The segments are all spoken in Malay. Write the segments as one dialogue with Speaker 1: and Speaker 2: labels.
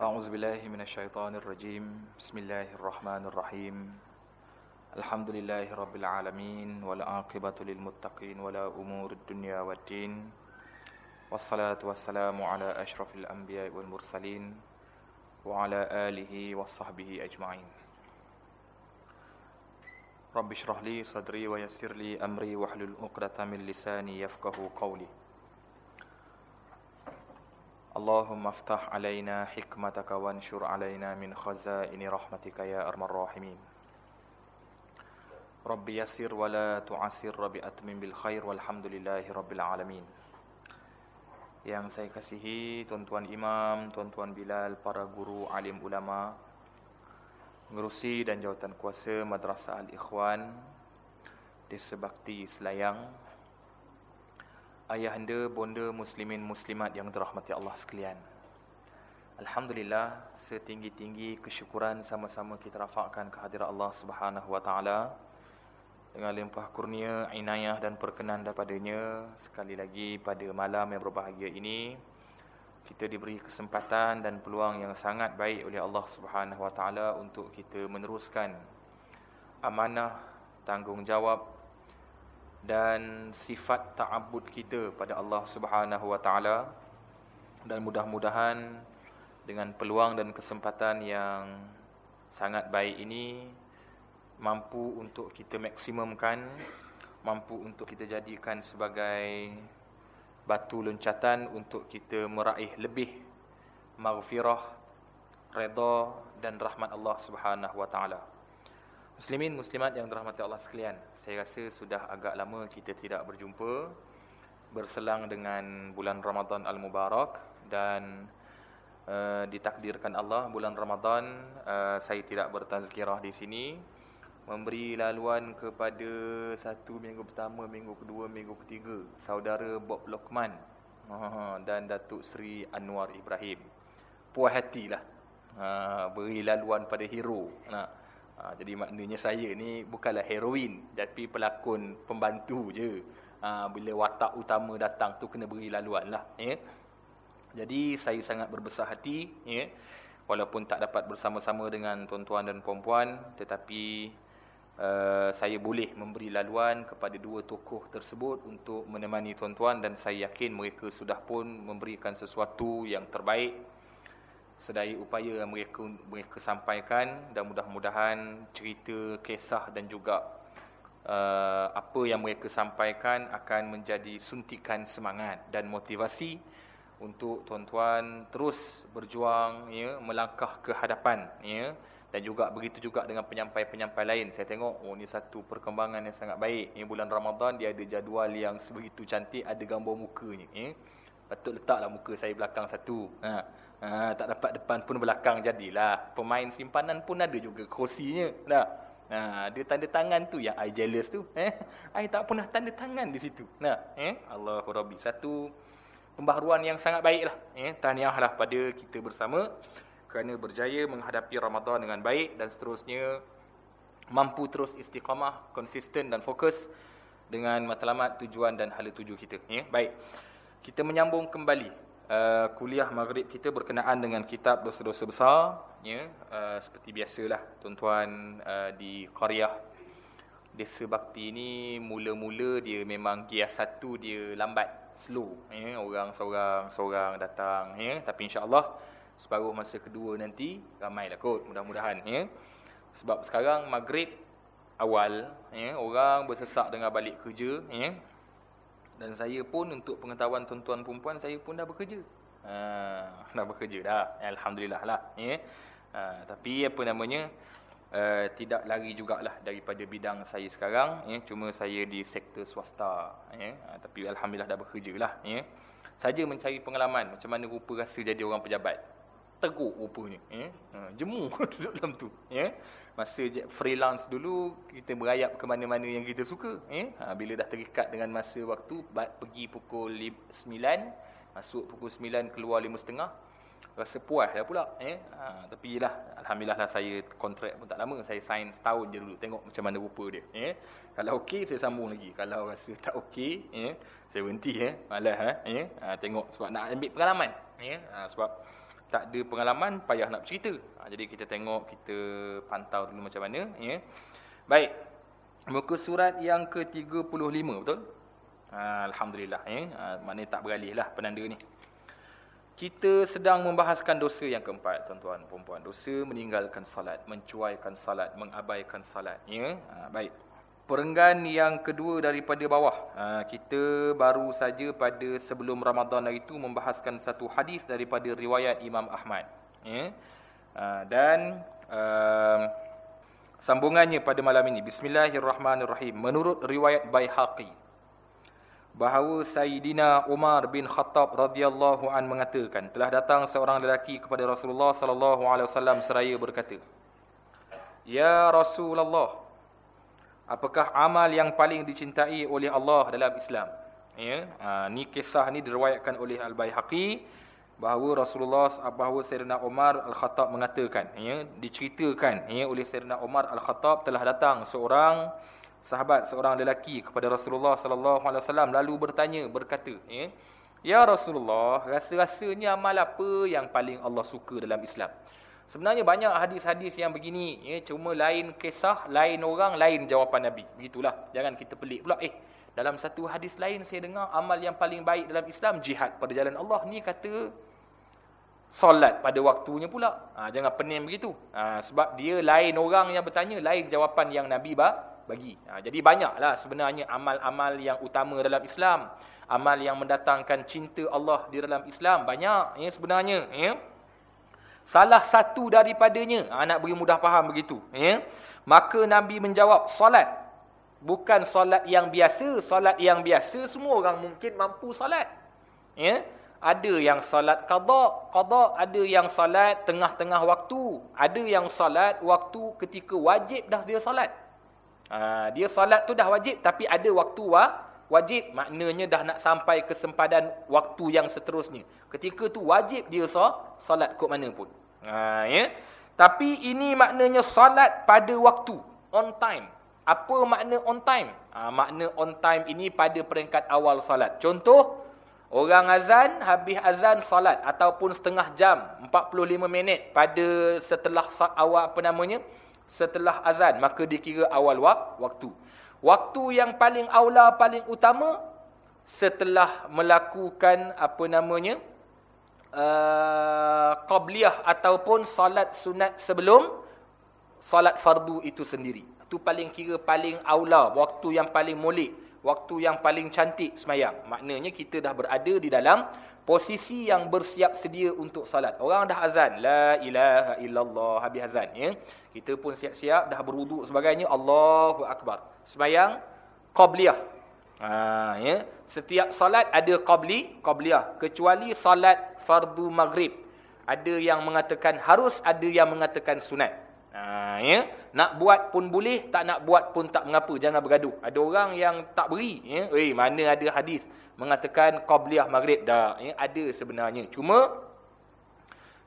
Speaker 1: أعوذ بالله من الشيطان الرجيم. بسم الله الرحمن الرحيم. الحمد لله رب العالمين والعاقبة للمتقين ولا أمور الدنيا والدين. والصلاة والسلام على أشرف الأنبياء والمرسلين وعلى آله وصحبه أجمعين. رب اشرح لي صدري ويسر لي أمري واحلل عقدة من لساني يفقه قولي. اللهم افتح علينا حكمتك وانشر علينا من خزائن رحمتك يا أرحم الراحمين رب يسر ولا تعسر رب أتمم بالخير والحمد لله رب العالمين Yang saya kasihi tuan-tuan imam, tuan-tuan Bilal, para guru, alim ulama, pengerusi dan jawatan kuasa Madrasah Al-Ikhwan di Sebakti Selayang, ayahanda, bonda, muslimin, muslimat yang dirahmati Allah sekalian. Alhamdulillah, setinggi-tinggi kesyukuran sama-sama kita rafakkan kehadiran Allah Subhanahu Wa Taala dengan limpah kurnia, inayah dan perkenan daripadanya sekali lagi pada malam yang berbahagia ini kita diberi kesempatan dan peluang yang sangat baik oleh Allah Subhanahu Wa Taala untuk kita meneruskan amanah tanggungjawab dan sifat ta'abbud kita pada Allah Subhanahu Wa Taala. Dan mudah-mudahan dengan peluang dan kesempatan yang sangat baik ini mampu untuk kita maksimumkan mampu untuk kita jadikan sebagai batu loncatan untuk kita meraih lebih maghfirah redha dan rahmat Allah Subhanahu wa taala muslimin muslimat yang dirahmati Allah sekalian saya rasa sudah agak lama kita tidak berjumpa berselang dengan bulan Ramadan al-Mubarak dan uh, ditakdirkan Allah bulan Ramadan uh, saya tidak bertazkirah di sini memberi laluan kepada satu minggu pertama, minggu kedua, minggu ketiga saudara Bob Lokman dan Datuk Seri Anwar Ibrahim. Puas hatilah. Ha, beri laluan pada hero. Nah. Ha, jadi maknanya saya ni bukanlah heroin tapi pelakon pembantu je. Ha, bila watak utama datang tu kena beri laluan lah. Ya. Jadi saya sangat berbesar hati. Ya. Walaupun tak dapat bersama-sama dengan tuan-tuan dan puan-puan tetapi Uh, saya boleh memberi laluan kepada dua tokoh tersebut untuk menemani tuan-tuan dan saya yakin mereka sudah pun memberikan sesuatu yang terbaik sedaya upaya yang mereka mereka sampaikan dan mudah-mudahan cerita kisah dan juga uh, apa yang mereka sampaikan akan menjadi suntikan semangat dan motivasi untuk tuan-tuan terus berjuang ya melangkah ke hadapan ya dan juga begitu juga dengan penyampai-penyampai lain. Saya tengok, oh ni satu perkembangan yang sangat baik. Ini bulan Ramadan, dia ada jadual yang sebegitu cantik, ada gambar mukanya. Eh? Patut letaklah muka saya belakang satu. Ha. Ha, tak dapat depan pun belakang jadilah. Pemain simpanan pun ada juga kursinya. Nah. Ha, dia tanda tangan tu yang I jealous tu. Eh? I tak pernah tanda tangan di situ. Nah, eh? Allahu Rabbi. Satu pembaharuan yang sangat baiklah. Eh? Tahniahlah pada kita bersama kerana berjaya menghadapi Ramadan dengan baik dan seterusnya mampu terus istiqamah, konsisten dan fokus dengan matlamat tujuan dan hala tuju kita. Ya, baik. Kita menyambung kembali uh, kuliah maghrib kita berkenaan dengan kitab dosa-dosa besar. Ya, uh, seperti biasalah tuan-tuan uh, di Qaryah Desa Bakti ini mula-mula dia memang gear satu dia lambat, slow. Ya, orang seorang seorang datang. Ya, tapi insya-Allah separuh masa kedua nanti ramailah kot mudah-mudahan ya sebab sekarang maghrib awal ya orang bersesak dengan balik kerja ya dan saya pun untuk pengetahuan tuan-tuan perempuan saya pun dah bekerja. Ha dah bekerja dah. Alhamdulillah lah ya. Ha, tapi apa namanya uh, tidak lari jugalah daripada bidang saya sekarang ya. Cuma saya di sektor swasta ya. Ha, tapi alhamdulillah dah bekerja lah ya. Saja mencari pengalaman macam mana rupa rasa jadi orang pejabat teruk rupanya ya. Ha, jemu duduk dalam tu ya. Masa freelance dulu kita berayap ke mana-mana yang kita suka ya. Ha, bila dah terikat dengan masa waktu pergi pukul 9 masuk pukul 9 keluar 5.30 rasa puas dah pula ya. Ha, tapi lah alhamdulillah lah saya kontrak pun tak lama saya sign setahun je dulu tengok macam mana rupa dia ya. Kalau okey saya sambung lagi. Kalau rasa tak okey ya saya berhenti ya. Malas ha, ya. Ha, tengok sebab nak ambil pengalaman ya. Ha, sebab tak ada pengalaman, payah nak bercerita. Ha, jadi kita tengok, kita pantau dulu macam mana. Ya. Baik. Muka surat yang ke-35, betul? Ha, Alhamdulillah. Ya. Ha, maknanya tak beralih lah penanda ni. Kita sedang membahaskan dosa yang keempat, tuan-tuan perempuan. Dosa meninggalkan salat, mencuaikan salat, mengabaikan salat. Ya? Ha, baik. Perenggan yang kedua daripada bawah. Ha, kita baru saja pada sebelum Ramadan hari itu membahaskan satu hadis daripada riwayat Imam Ahmad. Ya? Ha, dan uh, sambungannya pada malam ini. Bismillahirrahmanirrahim. Menurut riwayat Baihaqi bahawa Sayyidina Umar bin Khattab radhiyallahu an mengatakan telah datang seorang lelaki kepada Rasulullah sallallahu alaihi wasallam seraya berkata Ya Rasulullah apakah amal yang paling dicintai oleh Allah dalam Islam? Ya ha, ni kisah ni diriwayatkan oleh Al-Baihaqi bahawa Rasulullah bahawa Sayyidina Umar Al-Khattab mengatakan ya diceritakan ya oleh Sayyidina Umar Al-Khattab telah datang seorang sahabat seorang lelaki kepada Rasulullah sallallahu alaihi wasallam lalu bertanya berkata ya ya Rasulullah rasa-rasanya amal apa yang paling Allah suka dalam Islam sebenarnya banyak hadis-hadis yang begini ya cuma lain kisah lain orang lain jawapan nabi begitulah jangan kita pelik pula eh dalam satu hadis lain saya dengar amal yang paling baik dalam Islam jihad pada jalan Allah ni kata solat pada waktunya pula ha, jangan pening begitu ha, sebab dia lain orang yang bertanya lain jawapan yang nabi ba bagi. Ha, jadi banyaklah sebenarnya amal-amal yang utama dalam Islam. Amal yang mendatangkan cinta Allah di dalam Islam. Banyak ya, sebenarnya. Ya. Salah satu daripadanya, ha, nak beri mudah faham begitu. Ya. Maka Nabi menjawab, solat. Bukan solat yang biasa. Solat yang biasa, semua orang mungkin mampu solat. Ya. Ada yang solat qada, qada ada yang solat tengah-tengah waktu, ada yang solat waktu ketika wajib dah dia solat. Ha, dia solat tu dah wajib tapi ada waktu wa, wajib. Maknanya dah nak sampai ke sempadan waktu yang seterusnya. Ketika tu wajib dia so, solat kot mana pun. Ha, ya? Tapi ini maknanya solat pada waktu. On time. Apa makna on time? Ha, makna on time ini pada peringkat awal solat. Contoh, orang azan, habis azan solat. Ataupun setengah jam, 45 minit pada setelah awal apa namanya, setelah azan maka dikira awal waktu. Waktu yang paling aula paling utama setelah melakukan apa namanya uh, qabliyah ataupun solat sunat sebelum solat fardu itu sendiri. Itu paling kira paling aula, waktu yang paling mulik, waktu yang paling cantik semayang. Maknanya kita dah berada di dalam posisi yang bersiap sedia untuk salat. Orang dah azan, la ilaha illallah habis azan ya. Kita pun siap-siap dah berwuduk sebagainya, Allahu akbar. Sembahyang qabliyah. Ha ya. Setiap salat ada qabli, qabliyah kecuali salat fardu maghrib. Ada yang mengatakan harus, ada yang mengatakan sunat. Ha ya. Nak buat pun boleh, tak nak buat pun tak. Mengapa, jangan bergaduh. Ada orang yang tak beri ya. Eh mana ada hadis mengatakan qabliyah maghrib? Dah ya, ada sebenarnya. Cuma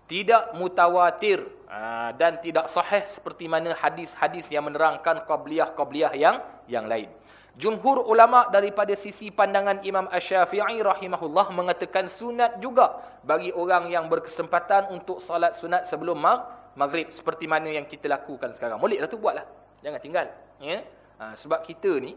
Speaker 1: tidak mutawatir ha, dan tidak sahih seperti mana hadis-hadis yang menerangkan qabliyah-qabliyah yang yang lain. Jumhur ulama daripada sisi pandangan Imam Asy-Syafi'i rahimahullah mengatakan sunat juga bagi orang yang berkesempatan untuk solat sunat sebelum mag maghrib seperti mana yang kita lakukan sekarang moleklah tu buatlah jangan tinggal ya ha, sebab kita ni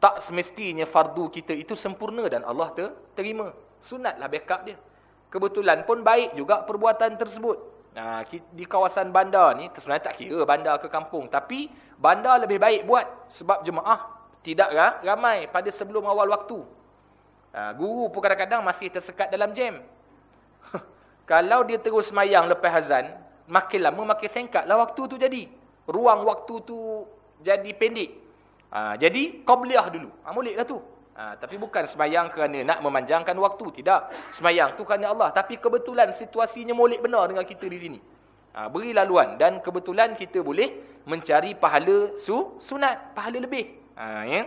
Speaker 1: tak semestinya fardu kita itu sempurna dan Allah ter terima. Sunatlah backup dia. Kebetulan pun baik juga perbuatan tersebut. Nah, di kawasan bandar ni, sebenarnya tak kira bandar ke kampung. Tapi bandar lebih baik buat. Sebab jemaah tidak ramai pada sebelum awal waktu. Nah, guru pun kadang-kadang masih tersekat dalam jam. Kalau dia terus semayang lepas azan, makin lama makin singkatlah waktu tu jadi. Ruang waktu tu jadi pendek. Ha, jadi qabliyah dulu. Ha, Moleklah tu. Ha, tapi bukan semayang kerana nak memanjangkan waktu. Tidak. Semayang tu kerana Allah. Tapi kebetulan situasinya molek benar dengan kita di sini. Ha, beri laluan. Dan kebetulan kita boleh mencari pahala su sunat. Pahala lebih. Ha, ya?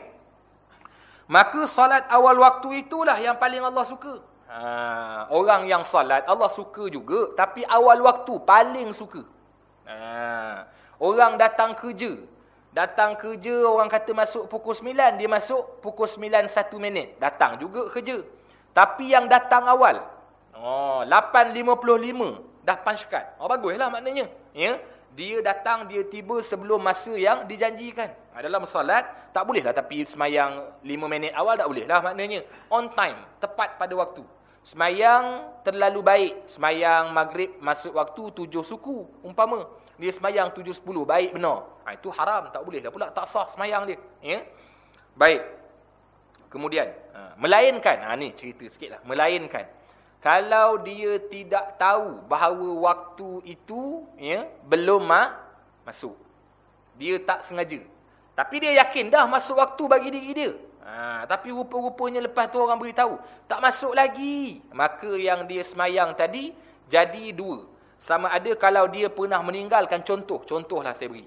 Speaker 1: Maka salat awal waktu itulah yang paling Allah suka. Ha, orang yang salat Allah suka juga. Tapi awal waktu paling suka. Ha, orang datang kerja. Datang kerja, orang kata masuk pukul 9, dia masuk pukul 9 1 minit. Datang juga kerja. Tapi yang datang awal, Oh, 8.55 dah punch card. Oh, baguslah maknanya. Ya. Dia datang, dia tiba sebelum masa yang dijanjikan. Ha, dalam solat, tak boleh lah tapi semayang 5 minit awal tak boleh lah maknanya. On time, tepat pada waktu. Semayang terlalu baik. Semayang maghrib masuk waktu 7 suku, umpama. Dia semayang 7.10, baik benar. Ha, itu haram, tak boleh lah pula. Tak sah semayang dia. Ya? Baik. Kemudian, ha, melainkan. Ha, ni cerita sikit lah. Melainkan. Kalau dia tidak tahu bahawa waktu itu ya belum ma masuk. Dia tak sengaja. Tapi dia yakin dah masuk waktu bagi diri dia. Ha, tapi rupa-rupanya lepas tu orang beritahu. Tak masuk lagi. Maka yang dia semayang tadi jadi dua. Sama ada kalau dia pernah meninggalkan contoh. Contohlah saya beri.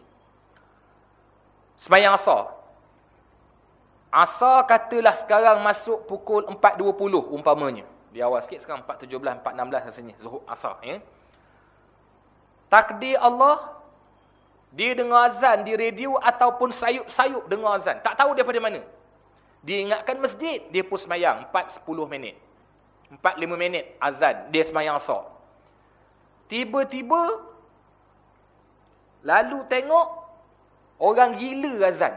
Speaker 1: Semayang asar. Asar katalah sekarang masuk pukul 4.20 umpamanya. Di awal sikit sekarang 4.17, 4.16 rasanya. Zuhur asar. Ya? Takdir Allah. Dia dengar azan di radio ataupun sayup-sayup dengar azan. Tak tahu daripada mana. Dia ingatkan masjid. Dia pun semayang 4.10 minit. 4.5 minit azan. Dia semayang asar. Tiba-tiba. Lalu tengok. Orang gila azan.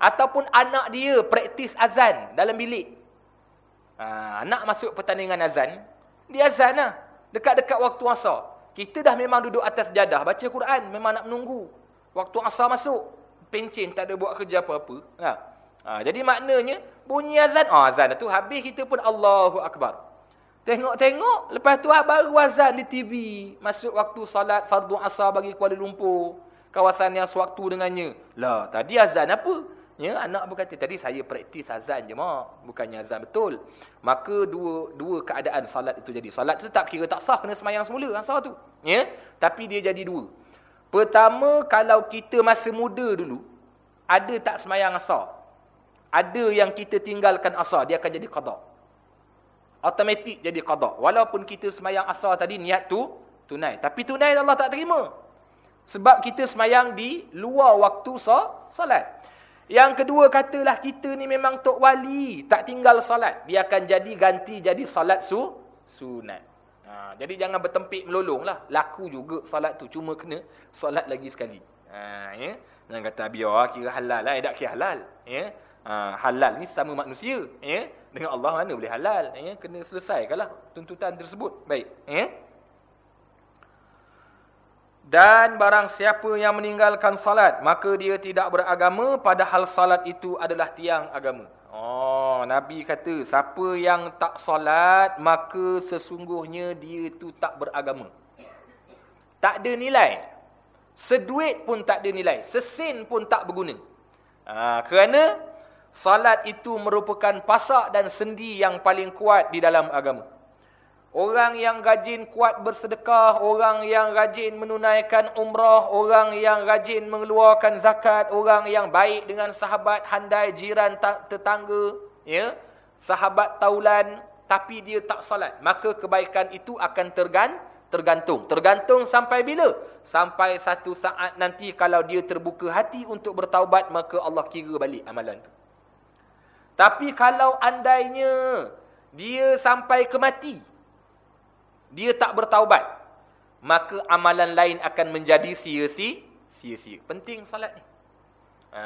Speaker 1: Ataupun anak dia praktis azan dalam bilik. Ha, nak masuk pertandingan azan, dia azan lah. Dekat-dekat waktu asar. Kita dah memang duduk atas jadah, baca Quran, memang nak menunggu. Waktu asar masuk, pencin, tak ada buat kerja apa-apa. Ha. Ha, jadi maknanya, bunyi azan, oh, azan tu habis kita pun Allahu Akbar. Tengok-tengok, lepas tu ah, baru azan di TV. Masuk waktu salat fardu asar bagi Kuala Lumpur. Kawasan yang sewaktu dengannya. Lah, tadi azan apa? Ya, anak berkata, tadi saya praktis azan je, mak. Bukannya azan betul. Maka dua dua keadaan salat itu jadi. Salat itu tak kira tak sah, kena semayang semula asal tu. Ya, Tapi dia jadi dua. Pertama, kalau kita masa muda dulu, ada tak semayang asal. Ada yang kita tinggalkan asal, dia akan jadi qadar. Automatik jadi qadar. Walaupun kita semayang asal tadi, niat tu tunai. Tapi tunai Allah tak terima. Sebab kita semayang di luar waktu salat. Yang kedua katalah kita ni memang tok wali, tak tinggal solat. Dia akan jadi ganti jadi solat su sunat. Ha, jadi jangan bertempik melolong lah. Laku juga solat tu. Cuma kena solat lagi sekali. Ha, ya? Jangan kata biar kira halal lah. Eh, tak kira halal. Ya? Ha, halal ni sama manusia. Ya? Dengan Allah mana boleh halal. Ya? Kena selesaikanlah tuntutan tersebut. Baik. Ya? Dan barang siapa yang meninggalkan salat, maka dia tidak beragama padahal salat itu adalah tiang agama. Oh, Nabi kata, siapa yang tak salat, maka sesungguhnya dia itu tak beragama. Tak ada nilai. Seduit pun tak ada nilai. Sesin pun tak berguna. Ha, kerana salat itu merupakan pasak dan sendi yang paling kuat di dalam agama. Orang yang rajin kuat bersedekah, orang yang rajin menunaikan umrah, orang yang rajin mengeluarkan zakat, orang yang baik dengan sahabat, handai, jiran, tetangga, ya, sahabat taulan, tapi dia tak salat. Maka kebaikan itu akan tergan, tergantung. Tergantung sampai bila? Sampai satu saat nanti kalau dia terbuka hati untuk bertaubat, maka Allah kira balik amalan itu. Tapi kalau andainya dia sampai ke mati, dia tak bertaubat, maka amalan lain akan menjadi sia-sia. Penting salat ni. Ha,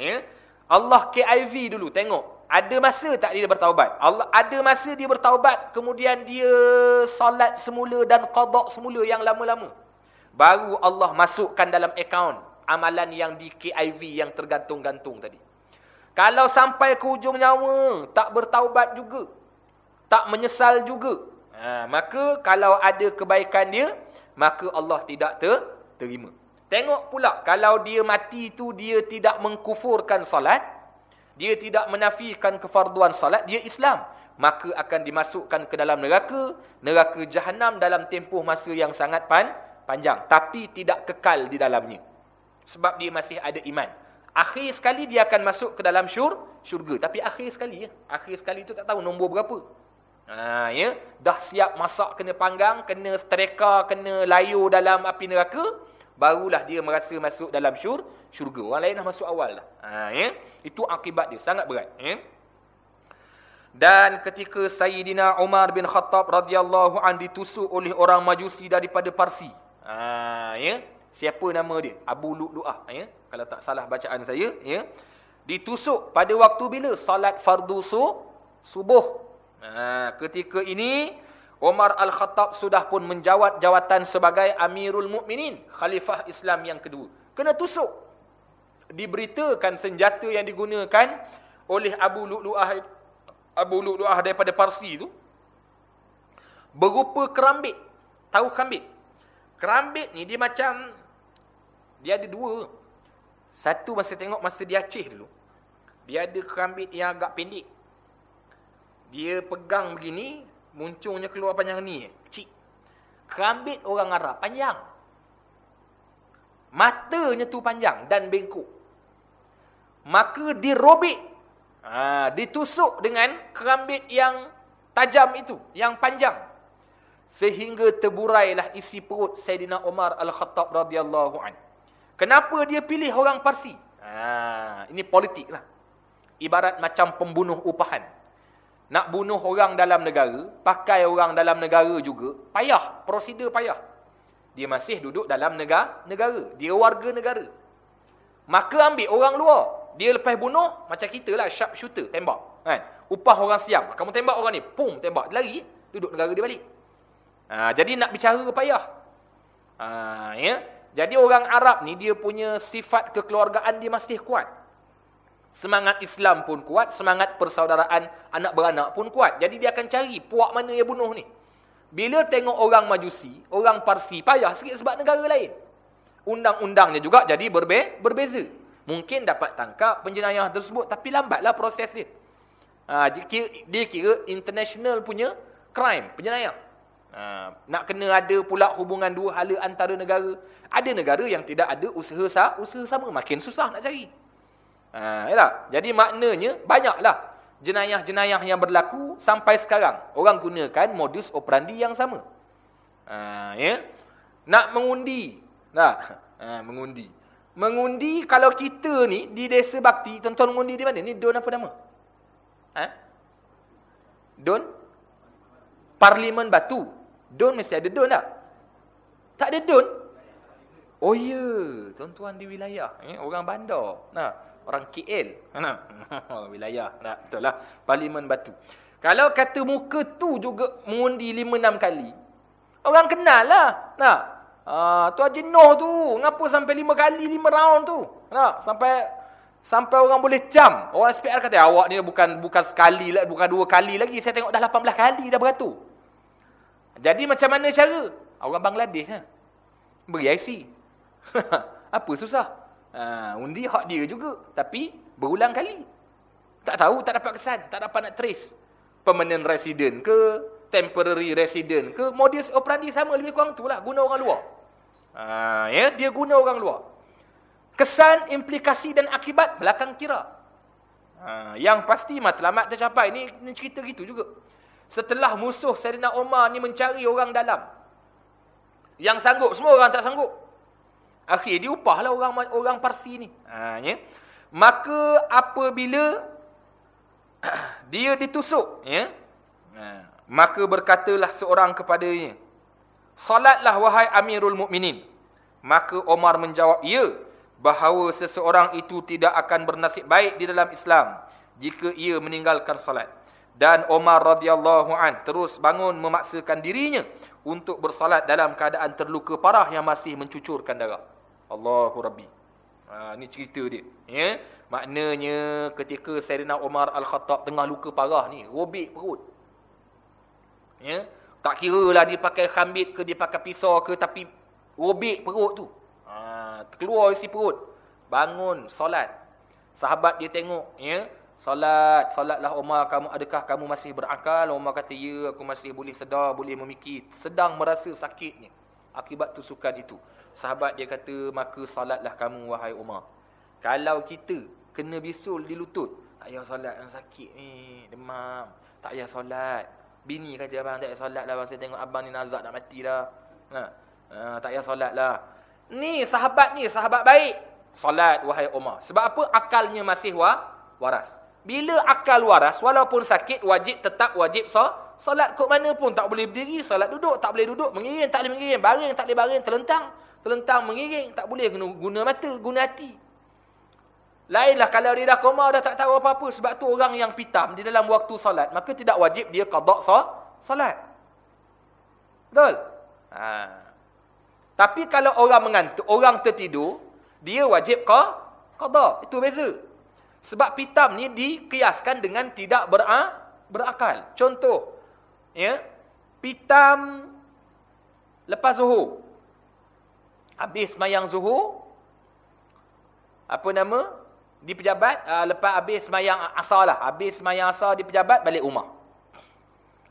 Speaker 1: ya? Allah KIV dulu, tengok. Ada masa tak dia bertaubat? Allah Ada masa dia bertaubat, kemudian dia salat semula dan qadok semula yang lama-lama. Baru Allah masukkan dalam akaun amalan yang di KIV yang tergantung-gantung tadi. Kalau sampai ke ujung nyawa, tak bertaubat juga. Tak menyesal juga. Ha, maka kalau ada kebaikan dia, maka Allah tidak ter terima. Tengok pula, kalau dia mati itu dia tidak mengkufurkan salat, dia tidak menafikan kefarduan salat, dia Islam. Maka akan dimasukkan ke dalam neraka, neraka jahanam dalam tempoh masa yang sangat pan, panjang. Tapi tidak kekal di dalamnya. Sebab dia masih ada iman. Akhir sekali dia akan masuk ke dalam syur, syurga. Tapi akhir sekali ya. Akhir sekali itu tak tahu nombor berapa. Ha, ya? Dah siap masak kena panggang, kena setreka, kena layu dalam api neraka, barulah dia merasa masuk dalam syur, syurga. Orang lain dah masuk awal lah. Ha, ya? Itu akibat dia, sangat berat. Ya? Dan ketika Sayyidina Umar bin Khattab radhiyallahu an ditusuk oleh orang Majusi daripada Parsi. Ha, ya. Siapa nama dia? Abu Lu'lu'ah, ya. Kalau tak salah bacaan saya, ya. Ditusuk pada waktu bila? Salat fardu su subuh. Ha, ketika ini Umar Al-Khattab sudah pun menjawat jawatan sebagai Amirul Mukminin, khalifah Islam yang kedua. Kena tusuk. Diberitakan senjata yang digunakan oleh Abu Lu'lu'ah Abu Lu'lu'ah daripada Parsi itu berupa kerambit. Tahu kerambit? Kerambit ni dia macam dia ada dua. Satu masa tengok masa dia Aceh dulu. Dia ada kerambit yang agak pendek. Dia pegang begini, muncungnya keluar panjang ni, kecil. Kerambit orang Arab panjang. Matanya tu panjang dan bengkok. Maka dirobek Ha, ditusuk dengan kerambit yang tajam itu, yang panjang. Sehingga terburailah isi perut Sayyidina Umar Al-Khattab radhiyallahu an. Kenapa dia pilih orang Parsi? Ha, ini politik lah. Ibarat macam pembunuh upahan. Nak bunuh orang dalam negara, pakai orang dalam negara juga, payah, prosedur payah. Dia masih duduk dalam negara, negara. dia warga negara. Maka ambil orang luar, dia lepas bunuh, macam kita lah, sharp shooter, tembak. Kan? Upah orang siam. Kamu tembak orang ni, pum, tembak. Dia lari, duduk negara dia balik. Ha, jadi nak bicara payah. Ha, ya? Jadi orang Arab ni, dia punya sifat kekeluargaan dia masih kuat. Semangat Islam pun kuat, semangat persaudaraan anak beranak pun kuat. Jadi dia akan cari puak mana yang bunuh ni. Bila tengok orang Majusi, orang Parsi, payah sikit sebab negara lain. Undang-undangnya juga jadi berbe berbeza. Mungkin dapat tangkap penjenayah tersebut tapi lambatlah proses dia. Ha, dia, kira, dia kira international punya crime, penjenayah. Ha, nak kena ada pula hubungan dua hala antara negara. Ada negara yang tidak ada usaha sah, usaha sama. Makin susah nak cari. Ha, Jadi maknanya banyaklah jenayah-jenayah yang berlaku sampai sekarang. Orang gunakan modus operandi yang sama. Ha, ya? Nak mengundi. Nah, ha, mengundi. Mengundi kalau kita ni di desa bakti, tuan-tuan mengundi di mana? Ni don apa nama? Ha? Don? Parlimen Batu. Don mesti ada don tak? Tak ada don? Oh ya, tuan-tuan di wilayah. Eh, orang bandar. Nah, orang KL. Nah, wilayah. Nah, betul lah. Parlimen Batu. Kalau kata muka tu juga mengundi lima enam kali. Orang kenal lah. Nah, Ah, tu Haji Noh tu, ngapa sampai lima kali lima round tu? Nak sampai sampai orang boleh jam. Orang SPR kata awak ni bukan bukan sekali lah, bukan dua kali lagi. Saya tengok dah 18 kali dah beratur. Jadi macam mana cara? Orang Bangladesh ha? Beri IC. Apa susah? Ha, undi hak dia juga. Tapi berulang kali. Tak tahu, tak dapat kesan. Tak dapat nak trace. Permanent resident ke? Temporary resident ke? Modus operandi sama lebih kurang tu lah. Guna orang luar. Ha, ya, dia guna orang luar. Kesan, implikasi dan akibat belakang kira. Ha, yang pasti matlamat tercapai. Ini, ini cerita gitu juga. Setelah musuh Sayyidina Umar ni mencari orang dalam. Yang sanggup, semua orang tak sanggup. Akhir diupahlah orang orang Parsi ni. Ha, ya. Maka apabila dia ditusuk, ya, ha, maka berkatalah seorang kepadanya, Salatlah wahai Amirul Mukminin. Maka Omar menjawab, ya, bahawa seseorang itu tidak akan bernasib baik di dalam Islam jika ia meninggalkan salat. Dan Omar radhiyallahu an terus bangun memaksakan dirinya untuk bersalat dalam keadaan terluka parah yang masih mencucurkan darah. Allahu Rabbi. Ha, ini cerita dia. Ya? Maknanya ketika Sayyidina Omar Al-Khattab tengah luka parah ni, robek perut. Ya? Tak kira lah dia pakai khambit ke dia pakai pisau ke tapi robek perut tu. Ha, keluar isi perut. Bangun solat. Sahabat dia tengok, ya. Solat, solatlah Umar, kamu adakah kamu masih berakal? Umar kata, ya, aku masih boleh sedar, boleh memikir. Sedang merasa sakitnya akibat tusukan itu. Sahabat dia kata, maka solatlah kamu wahai Umar. Kalau kita kena bisul di lutut, tak payah solat yang sakit ni, demam. Tak payah solat. Bini kata abang tak payah solat lah. Saya tengok abang ni nazak nak mati dah. Ha. ha tak payah solat lah. Ni sahabat ni, sahabat baik. Solat wahai Umar. Sebab apa? Akalnya masih wa, waras. Bila akal waras, walaupun sakit, wajib tetap wajib so, solat kok mana pun. Tak boleh berdiri, solat duduk. Tak boleh duduk, mengiring, tak boleh mengiring. Baring, tak boleh baring, terlentang. Terlentang, mengiring. Tak boleh guna, guna mata, guna hati. Lainlah kalau dia dah koma, dah tak tahu apa-apa. Sebab tu orang yang pitam di dalam waktu solat. Maka tidak wajib dia qadak so, solat. Betul? Ha. Tapi kalau orang mengantuk, orang tertidur, dia wajib ke qadak. Itu beza. Sebab pitam ni dikiaskan dengan tidak bera berakal. Contoh, ya, pitam lepas zuhur. Habis mayang zuhur, apa nama? Di pejabat, uh, lepas habis mayang asar lah. Habis mayang asar di pejabat, balik rumah.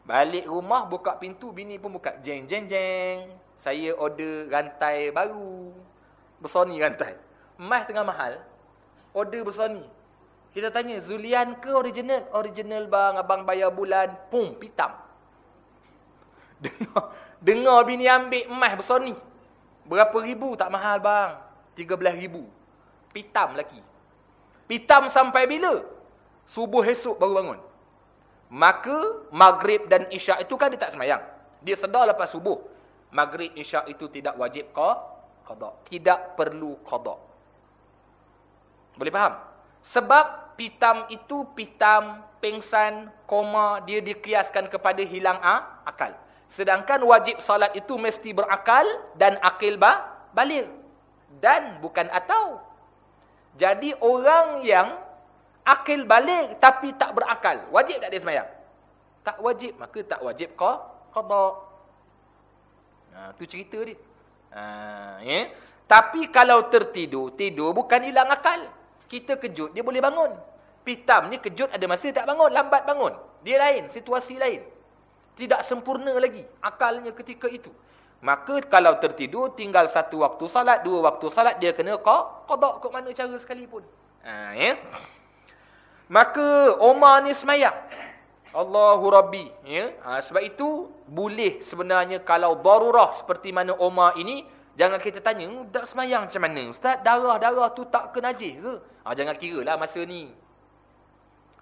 Speaker 1: Balik rumah, buka pintu, bini pun buka. Jeng, jeng, jeng. Saya order rantai baru. Bersoni rantai. Mas tengah mahal. Order bersoni. Kita tanya, Zulian ke original? Original bang, abang bayar bulan. Pum, pitam. Dengar, dengar bini ambil emas besar ni. Berapa ribu tak mahal bang? 13 ribu. Pitam lagi. Pitam sampai bila? Subuh esok baru bangun. Maka maghrib dan isyak itu kan dia tak semayang. Dia sedar lepas subuh. Maghrib isyak itu tidak wajib ke? Qadok. Tidak perlu qadok. Boleh faham? Sebab pitam itu pitam, pengsan, koma, dia dikiaskan kepada hilang ah, akal. Sedangkan wajib salat itu mesti berakal dan akil ba, balik. Dan bukan atau. Jadi orang yang akil balik tapi tak berakal, wajib tak dia semayang? Tak wajib, maka tak wajib kau qada. Ha, tu cerita dia. Ha, ya? Tapi kalau tertidur, tidur bukan hilang akal kita kejut, dia boleh bangun. Pitam ni kejut ada masa tak bangun, lambat bangun. Dia lain, situasi lain. Tidak sempurna lagi akalnya ketika itu. Maka kalau tertidur, tinggal satu waktu salat, dua waktu salat, dia kena kodok kok mana cara sekalipun. Ha, ya? Maka Omar ni semayang. Allahu Rabbi. Ya? Ha, sebab itu, boleh sebenarnya kalau darurah seperti mana Omar ini, Jangan kita tanya, dak semayang macam mana? Ustaz, darah-darah tu tak ke najis ke? Ha, jangan kira lah masa ni.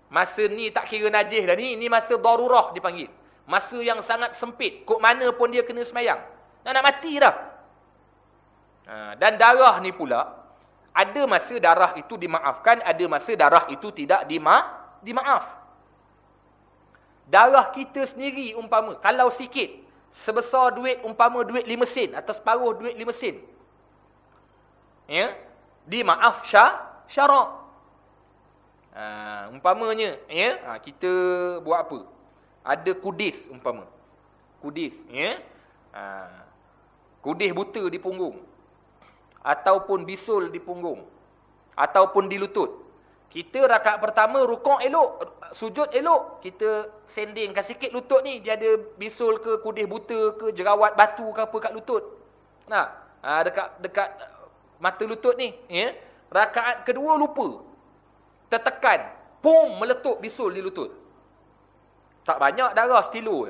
Speaker 1: Masa ni tak kira najis dah ni. Ni masa darurah dipanggil. Masa yang sangat sempit. Kok mana pun dia kena semayang. Nak, nak mati dah. Ha, dan darah ni pula, ada masa darah itu dimaafkan, ada masa darah itu tidak dima dimaaf. Darah kita sendiri umpama, kalau sikit, sebesar duit umpama duit lima sen atau separuh duit lima sen. Ya. Di maaf syah syarak. Ha, umpamanya ya, ha, kita buat apa? Ada kudis umpama. Kudis, ya. Ha, kudis buta di punggung. Ataupun bisul di punggung. Ataupun di lutut. Kita rakaat pertama rukuk elok, sujud elok. Kita sendingkan sikit lutut ni. Dia ada bisul ke, kudih buta ke, jerawat batu ke apa kat lutut. Nah, ha, dekat dekat mata lutut ni. Ya. Rakaat kedua lupa. Tertekan. Pum, meletup bisul di lutut. Tak banyak darah stilo.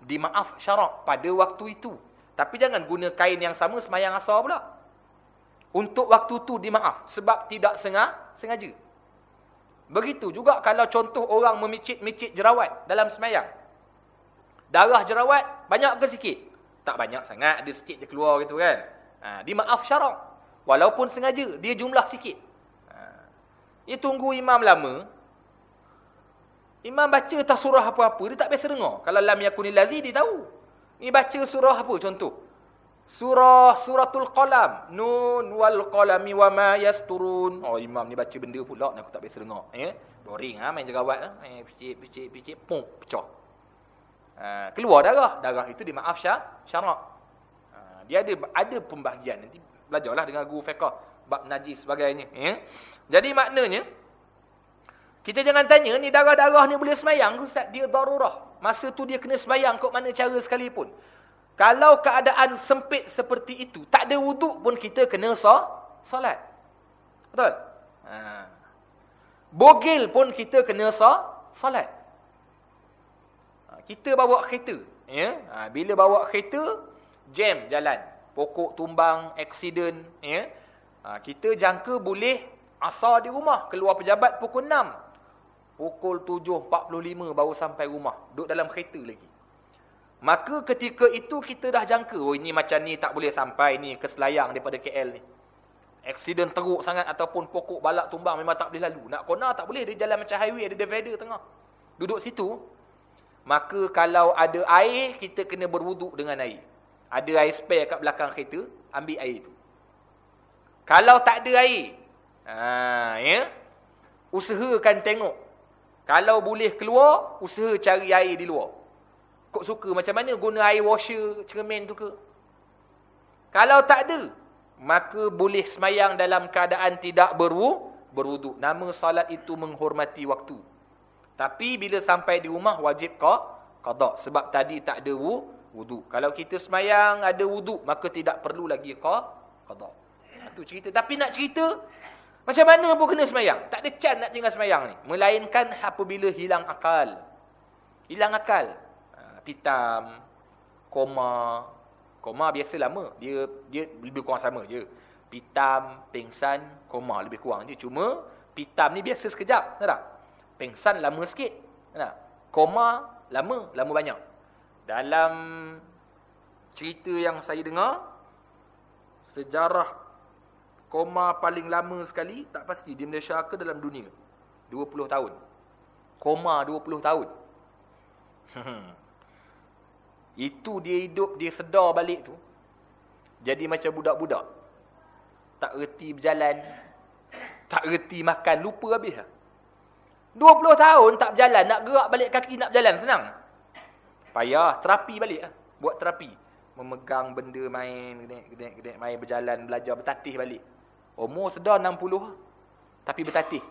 Speaker 1: Dimaaf syarak pada waktu itu. Tapi jangan guna kain yang sama semayang asal pula. Untuk waktu tu dimaaf. Sebab tidak sengaja. Begitu juga kalau contoh orang memicit-micit jerawat dalam semayang. Darah jerawat banyak ke sikit? Tak banyak sangat, ada sikit je keluar gitu kan. Ha, dia maaf syarak. Walaupun sengaja, dia jumlah sikit. Ha. Dia tunggu imam lama. Imam baca tak surah apa-apa, dia tak biasa dengar. Kalau lam yakunil lazi, dia tahu. Ni baca surah apa contoh? Surah Suratul Qalam. Nun wal qalami wa ma yasturun. Oh imam ni baca benda pula aku tak biasa dengar, ya. Boring ah ha? main jerawat ah. Ha? Eh picit picit picit pum pecah. Ha, keluar darah. Darah itu dimaaf syah syarak. Ha, dia ada ada pembahagian nanti belajarlah dengan guru fiqh bab najis sebagainya, ya. Jadi maknanya kita jangan tanya ni darah-darah ni boleh semayang Ustaz dia darurah. Masa tu dia kena semayang kok mana cara sekalipun. Kalau keadaan sempit seperti itu, tak ada wuduk pun kita kena so, solat. Betul? Ha. Bogil pun kita kena so, solat. Ha. Kita bawa kereta. Ya? Ha. Bila bawa kereta, jam jalan. Pokok tumbang, aksiden. Ya? Ha. Kita jangka boleh asar di rumah. Keluar pejabat pukul 6. Pukul 7.45 baru sampai rumah. Duduk dalam kereta lagi. Maka ketika itu kita dah jangka. Oh ini macam ni tak boleh sampai ni ke Selayang daripada KL ni. Aksiden teruk sangat ataupun pokok balak tumbang memang tak boleh lalu. Nak kona tak boleh. Dia jalan macam highway ada divider tengah. Duduk situ. Maka kalau ada air, kita kena berwuduk dengan air. Ada air spare kat belakang kereta, ambil air tu. Kalau tak ada air, ha, ya, usahakan tengok kalau boleh keluar, usaha cari air di luar. Kok suka macam mana guna air washer cermin tu ke? Kalau tak ada, maka boleh semayang dalam keadaan tidak berwu, berwuduk. Nama salat itu menghormati waktu. Tapi bila sampai di rumah, wajib kau qadar. Sebab tadi tak ada wuduk. Kalau kita semayang ada wuduk, maka tidak perlu lagi kau qadar. Itu cerita. Tapi nak cerita, macam mana pun kena semayang. Tak ada can nak tinggal semayang ni. Melainkan apabila hilang akal. Hilang akal. Pitam, koma. Koma biasa lama. Dia dia lebih kurang sama je. Pitam, pengsan, koma lebih kurang je. Cuma pitam ni biasa sekejap. Tak? Pengsan lama sikit. Tak Koma lama, lama banyak. Dalam cerita yang saya dengar, sejarah Koma paling lama sekali, tak pasti di Malaysia ke dalam dunia. 20 tahun. Koma 20 tahun. Itu dia hidup, dia sedar balik tu. Jadi macam budak-budak. Tak reti berjalan. Tak reti makan, lupa habis. 20 tahun tak berjalan, nak gerak balik kaki nak berjalan, senang. Payah, terapi balik. Lah. Buat terapi. Memegang benda main, gedek-gedek, main berjalan, belajar, bertatih balik. Umur sedar 60 tapi bertatih.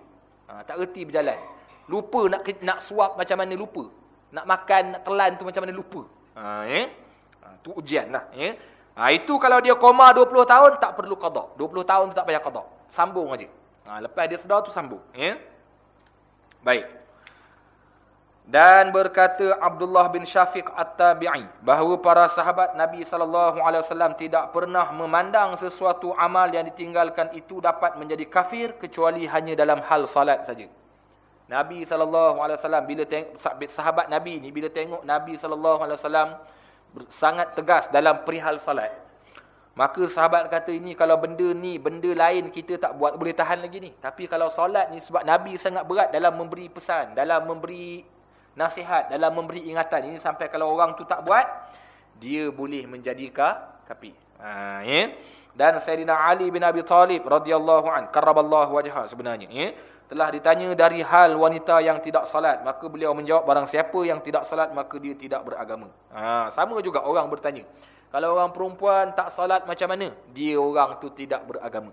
Speaker 1: Ha, tak reti berjalan. Lupa nak nak suap macam mana lupa. Nak makan, nak telan tu macam mana lupa. Ha, eh? ha, tu ujian lah. Eh? Ha, itu kalau dia koma 20 tahun, tak perlu qadar. 20 tahun tu tak payah qadar. Sambung aja. Ha, lepas dia sedar tu sambung. Eh? Baik. Dan berkata Abdullah bin Syafiq At-Tabi'i bahawa para sahabat Nabi wasallam tidak pernah memandang sesuatu amal yang ditinggalkan itu dapat menjadi kafir kecuali hanya dalam hal salat saja. Nabi wasallam bila tengok sahabat Nabi ni bila tengok Nabi wasallam sangat tegas dalam perihal salat. Maka sahabat kata ini kalau benda ni benda lain kita tak buat boleh tahan lagi ni. Tapi kalau solat ni sebab Nabi sangat berat dalam memberi pesan, dalam memberi nasihat dalam memberi ingatan ini sampai kalau orang tu tak buat dia boleh menjadi kafir. Ha ya. Dan Sayyidina Ali bin Abi Talib radhiyallahu an karraballahu wajha sebenarnya ya telah ditanya dari hal wanita yang tidak salat maka beliau menjawab barang siapa yang tidak salat maka dia tidak beragama. Ha sama juga orang bertanya. Kalau orang perempuan tak salat macam mana? Dia orang tu tidak beragama.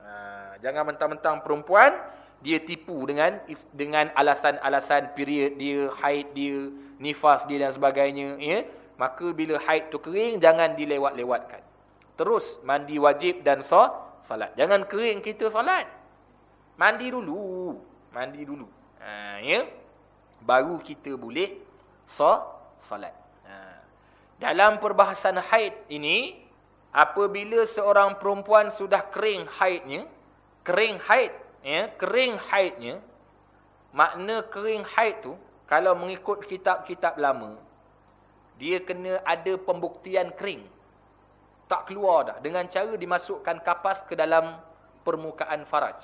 Speaker 1: Ha jangan mentang-mentang perempuan dia tipu dengan dengan alasan-alasan period dia, haid dia, nifas dia dan sebagainya, ya. Maka bila haid tu kering jangan dilewat-lewatkan. Terus mandi wajib dan salat. Jangan kering kita salat. Mandi dulu. Mandi dulu. Ha, ya. Baru kita boleh so, salat. Ha. Dalam perbahasan haid ini, apabila seorang perempuan sudah kering haidnya, kering haid ya, kering haidnya, makna kering haid tu, kalau mengikut kitab-kitab lama, dia kena ada pembuktian kering. Tak keluar dah. Dengan cara dimasukkan kapas ke dalam permukaan faraj.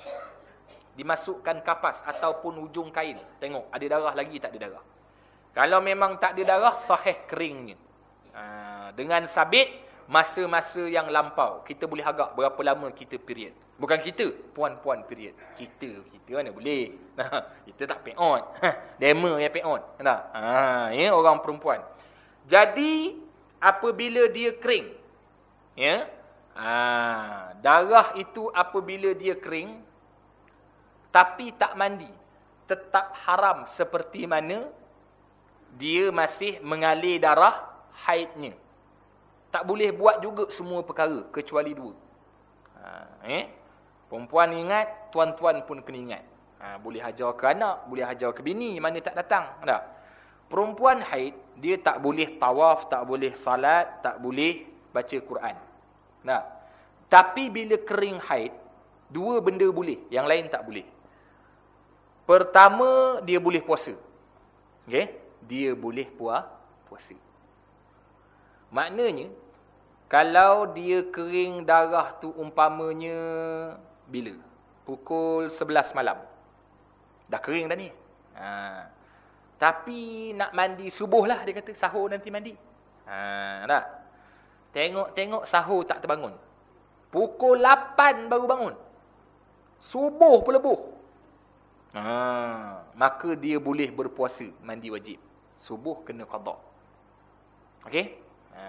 Speaker 1: Dimasukkan kapas ataupun ujung kain. Tengok, ada darah lagi tak ada darah. Kalau memang tak ada darah, sahih keringnya. Ha, dengan sabit, masa-masa yang lampau. Kita boleh agak berapa lama kita period. Bukan kita, puan-puan period. Kita, kita mana boleh. kita tak pay on. Demo yang pay on. Ha, ya, orang perempuan. Jadi, apabila dia kering, ya, ha, darah itu apabila dia kering, tapi tak mandi, tetap haram seperti mana dia masih mengalir darah haidnya. Tak boleh buat juga semua perkara, kecuali dua. Ha, eh? Perempuan ingat, tuan-tuan pun kena ingat. Ha, boleh hajar ke anak, boleh hajar ke bini, mana tak datang. Tak? Perempuan haid, dia tak boleh tawaf, tak boleh salat, tak boleh baca Quran. Tak? Tapi bila kering haid, dua benda boleh, yang lain tak boleh. Pertama, dia boleh puasa. Okay? Dia boleh puah, puasa. Maknanya, kalau dia kering darah tu umpamanya bila? Pukul 11 malam. Dah kering dah ni. Ha. Tapi nak mandi subuh lah dia kata. Sahur nanti mandi. Ha. Tengok-tengok sahur tak terbangun. Pukul 8 baru bangun. Subuh pun lebuh. Ha, maka dia boleh berpuasa mandi wajib. Subuh kena qada. Okey? Ha.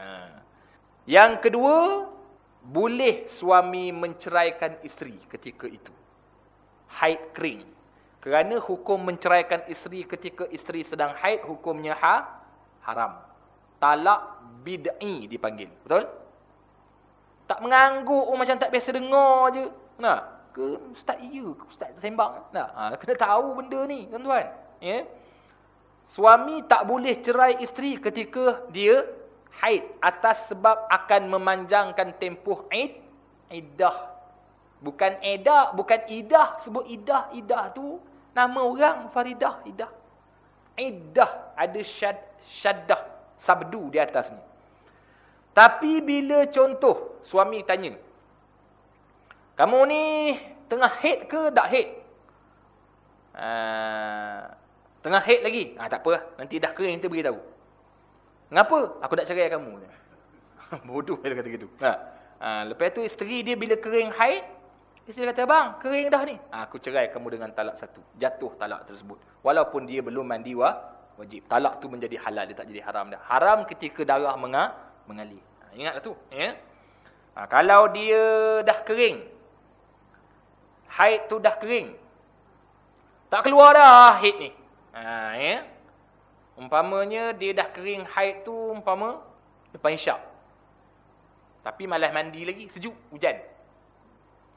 Speaker 1: Yang kedua, boleh suami menceraikan isteri ketika itu. Haid kering. Kerana hukum menceraikan isteri ketika isteri sedang haid hukumnya ha haram. Talak bid'i dipanggil. Betul? Tak mengangguk oh, macam tak biasa dengar je. Nah, ke ustaz iya ke ustaz sembang? Nah ha, kena tahu benda ni tuan-tuan. Ya. Suami tak boleh cerai isteri ketika dia haid atas sebab akan memanjangkan tempoh id iddah. Bukan edah bukan idah sebut idah idah tu nama orang faridah idah. Iddah ada syad, syaddah sabdu di atas ni tapi bila contoh suami tanya kamu ni tengah hate ke tak hate? Uh, tengah hate lagi? Ah, tak apa Nanti dah kering kita beritahu. Mengapa? Aku tak cerai kamu. Bodoh dia kata gitu. Ha. Uh, lepas tu isteri dia bila kering haid, isteri kata, bang, kering dah ni. Ha, aku cerai kamu dengan talak satu. Jatuh talak tersebut. Walaupun dia belum mandi wa, wajib. Talak tu menjadi halal, dia tak jadi haram dah. Haram ketika darah mengalir. Ha, ingatlah tu. Ya? Ha, kalau dia dah kering, haid tu dah kering. Tak keluar dah haid ni. Ha, ya? Umpamanya dia dah kering haid tu umpama depan isyak. Tapi malas mandi lagi, sejuk, hujan.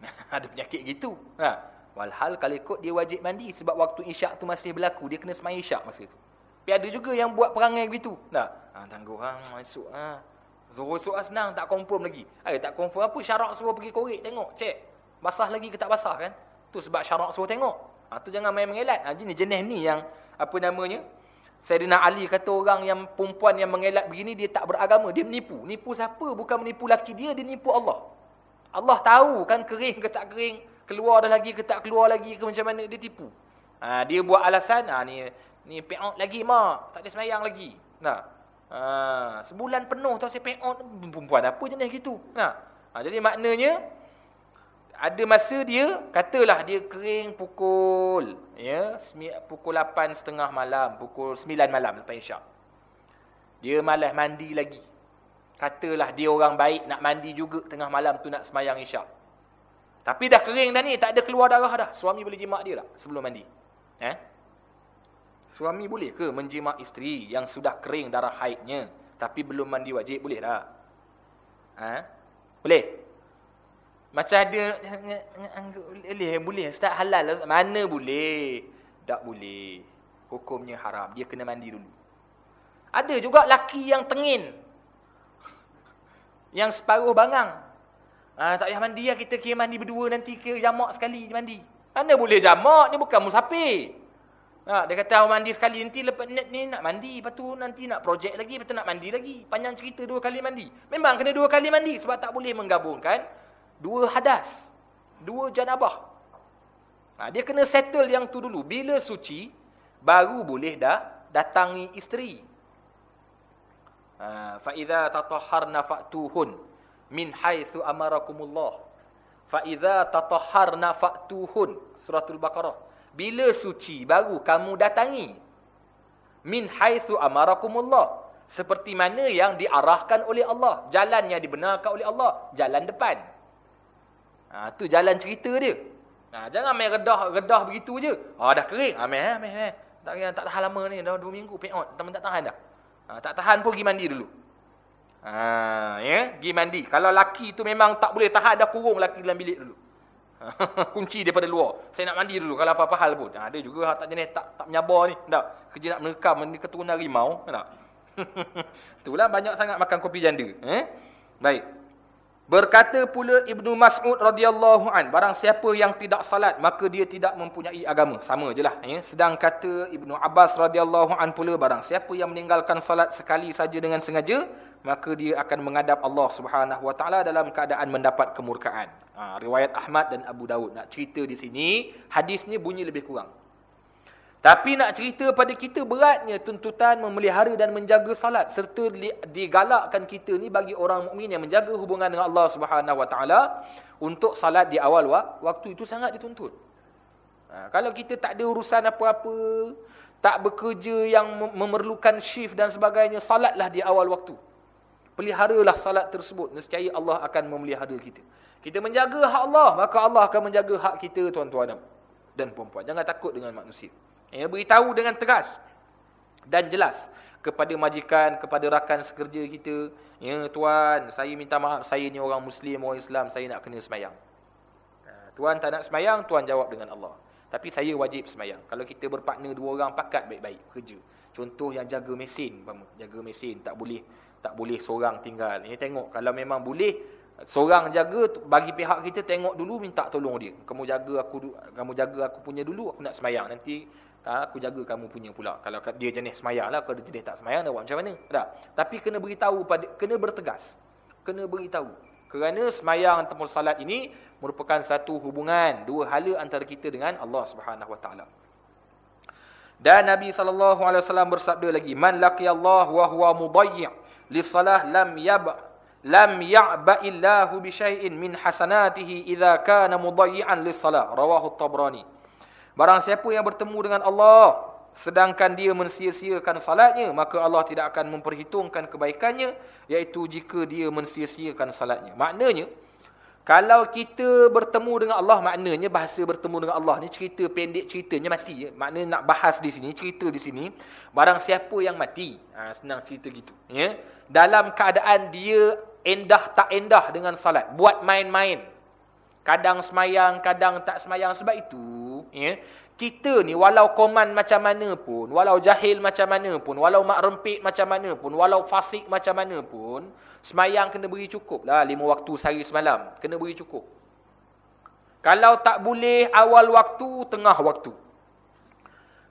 Speaker 1: Ada penyakit gitu. Ha. Walhal kalau ikut dia wajib mandi sebab waktu isyak tu masih berlaku, dia kena semai isyak masa tu. Tapi ada juga yang buat perangai begitu. Tak? Ha, tangguh hang masuk ha. Esok lah senang, tak confirm lagi. Ay, tak confirm apa, syarak suruh pergi korek, tengok, cek. Basah lagi ke tak basah kan? Tu sebab syarak suruh tengok. Ha, tu jangan main mengelat. Ha, jenis, jenis ni yang apa namanya? Sayyidina Ali kata orang yang perempuan yang mengelat begini dia tak beragama, dia menipu. Nipu siapa? Bukan menipu laki dia, dia nipu Allah. Allah tahu kan kering ke tak kering, keluar dah lagi ke tak keluar lagi ke macam mana dia tipu. Ha, dia buat alasan, ha, ni ni peot lagi mak, tak ada semayang lagi. Nah. Ha, sebulan penuh tu saya peot perempuan apa jenis gitu. Nah. Ha, jadi maknanya ada masa dia katalah dia kering pukul ya pukul 8.30 malam pukul 9 malam lepas isyak. Dia malas mandi lagi. Katalah dia orang baik nak mandi juga tengah malam tu nak semayang isyak. Tapi dah kering dah ni tak ada keluar darah dah. Suami boleh jimat dia tak sebelum mandi? Eh suami boleh ke menjimat isteri yang sudah kering darah haidnya tapi belum mandi wajib boleh tak? Eh boleh macam ada boleh boleh ustaz halal ustaz. Mana boleh? Tak boleh. Hukumnya haram. Dia kena mandi dulu. Ada juga laki yang tengin. Yang separuh bangang. Ah tak payah mandi lah kita kira mandi berdua nanti kira jamak sekali mandi. Mana boleh jamak ni bukan musafir. Ha, dia kata mandi sekali nanti lepas ni, ni nak mandi lepas tu nanti nak projek lagi lepas tu nak mandi lagi. Panjang cerita dua kali mandi. Memang kena dua kali mandi sebab tak boleh menggabungkan dua hadas, dua janabah. Ha, dia kena settle yang tu dulu. Bila suci, baru boleh dah datangi isteri. Ha, Fa'idha tatahharna fa'tuhun min haythu amarakumullah. Fa'idha tatahharna fa'tuhun. Suratul Baqarah. Bila suci, baru kamu datangi. Min haythu amarakumullah. Seperti mana yang diarahkan oleh Allah. Jalan yang dibenarkan oleh Allah. Jalan depan. Ha, tu jalan cerita dia. Ha, jangan main redah-redah begitu je. Ha, dah kering. Ha, main, main, main. Tak, tak tahan lama ni. Dah dua minggu. Peot. Teman tak tahan dah. Ha, tak tahan pun pergi mandi dulu. Ha, ya? Pergi mandi. Kalau laki tu memang tak boleh tahan, dah kurung laki dalam bilik dulu. Kunci daripada luar. Saya nak mandi dulu kalau apa-apa hal pun. Ha, ada juga tak jenis tak tak menyabar ni. Tak. Kerja nak merekam ni keturunan rimau. Tak. Itulah banyak sangat makan kopi janda. Eh? Baik. Berkata pula Ibnu Mas'ud radhiyallahu an, barang siapa yang tidak salat maka dia tidak mempunyai agama. Sama jelah ya. Sedang kata Ibnu Abbas radhiyallahu an pula barang siapa yang meninggalkan salat sekali saja dengan sengaja maka dia akan menghadap Allah Subhanahu wa taala dalam keadaan mendapat kemurkaan. Ha, riwayat Ahmad dan Abu Daud nak cerita di sini, hadis ni bunyi lebih kurang. Tapi nak cerita pada kita beratnya tuntutan memelihara dan menjaga salat serta digalakkan kita ni bagi orang mukmin yang menjaga hubungan dengan Allah Subhanahu Wa Taala untuk salat di awal waktu itu sangat dituntut. Ha, kalau kita tak ada urusan apa-apa, tak bekerja yang memerlukan shift dan sebagainya, salatlah di awal waktu. Peliharalah salat tersebut, nescaya Allah akan memelihara kita. Kita menjaga hak Allah, maka Allah akan menjaga hak kita tuan-tuan dan puan-puan. Jangan takut dengan manusia. Ya, beritahu dengan tegas dan jelas kepada majikan, kepada rakan sekerja kita. Ya, tuan, saya minta maaf, saya ni orang Muslim, orang Islam, saya nak kena semayang. Ha, tuan tak nak semayang, tuan jawab dengan Allah. Tapi saya wajib semayang. Kalau kita berpartner dua orang, pakat baik-baik kerja. Contoh yang jaga mesin, jaga mesin, tak boleh tak boleh seorang tinggal. Ini tengok, kalau memang boleh, Seorang jaga bagi pihak kita tengok dulu minta tolong dia. Kamu jaga aku kamu jaga aku punya dulu aku nak semayang nanti aku jaga kamu punya pula. Kalau dia jenis semayanglah kalau dia tak semayang dah buat macam mana? Tak. Tapi kena beritahu pada kena bertegas. Kena beritahu. Kerana semayang ataupun salat ini merupakan satu hubungan dua hala antara kita dengan Allah Subhanahu Taala. Dan Nabi wasallam bersabda lagi, "Man laqiyallahu wa huwa mudayyi' li salah lam yab' lam ya'ba'illahu bi syai'in min hasanatihi idza kana mudayyi'an lis-salah rawahu at-tabrani barang siapa yang bertemu dengan Allah sedangkan dia mensia-siakan salatnya maka Allah tidak akan memperhitungkan kebaikannya iaitu jika dia mensia-siakan salatnya maknanya kalau kita bertemu dengan Allah maknanya bahasa bertemu dengan Allah ni cerita pendek ceritanya mati ya. Maknanya nak bahas di sini cerita di sini barang siapa yang mati ha, senang cerita gitu ya. Dalam keadaan dia endah tak endah dengan salat. Buat main-main. Kadang semayang, kadang tak semayang. Sebab itu, ya, kita ni walau koman macam mana pun, walau jahil macam mana pun, walau mak rempit macam mana pun, walau fasik macam mana pun, semayang kena beri cukup lah. Lima waktu sehari semalam. Kena beri cukup. Kalau tak boleh awal waktu, tengah waktu.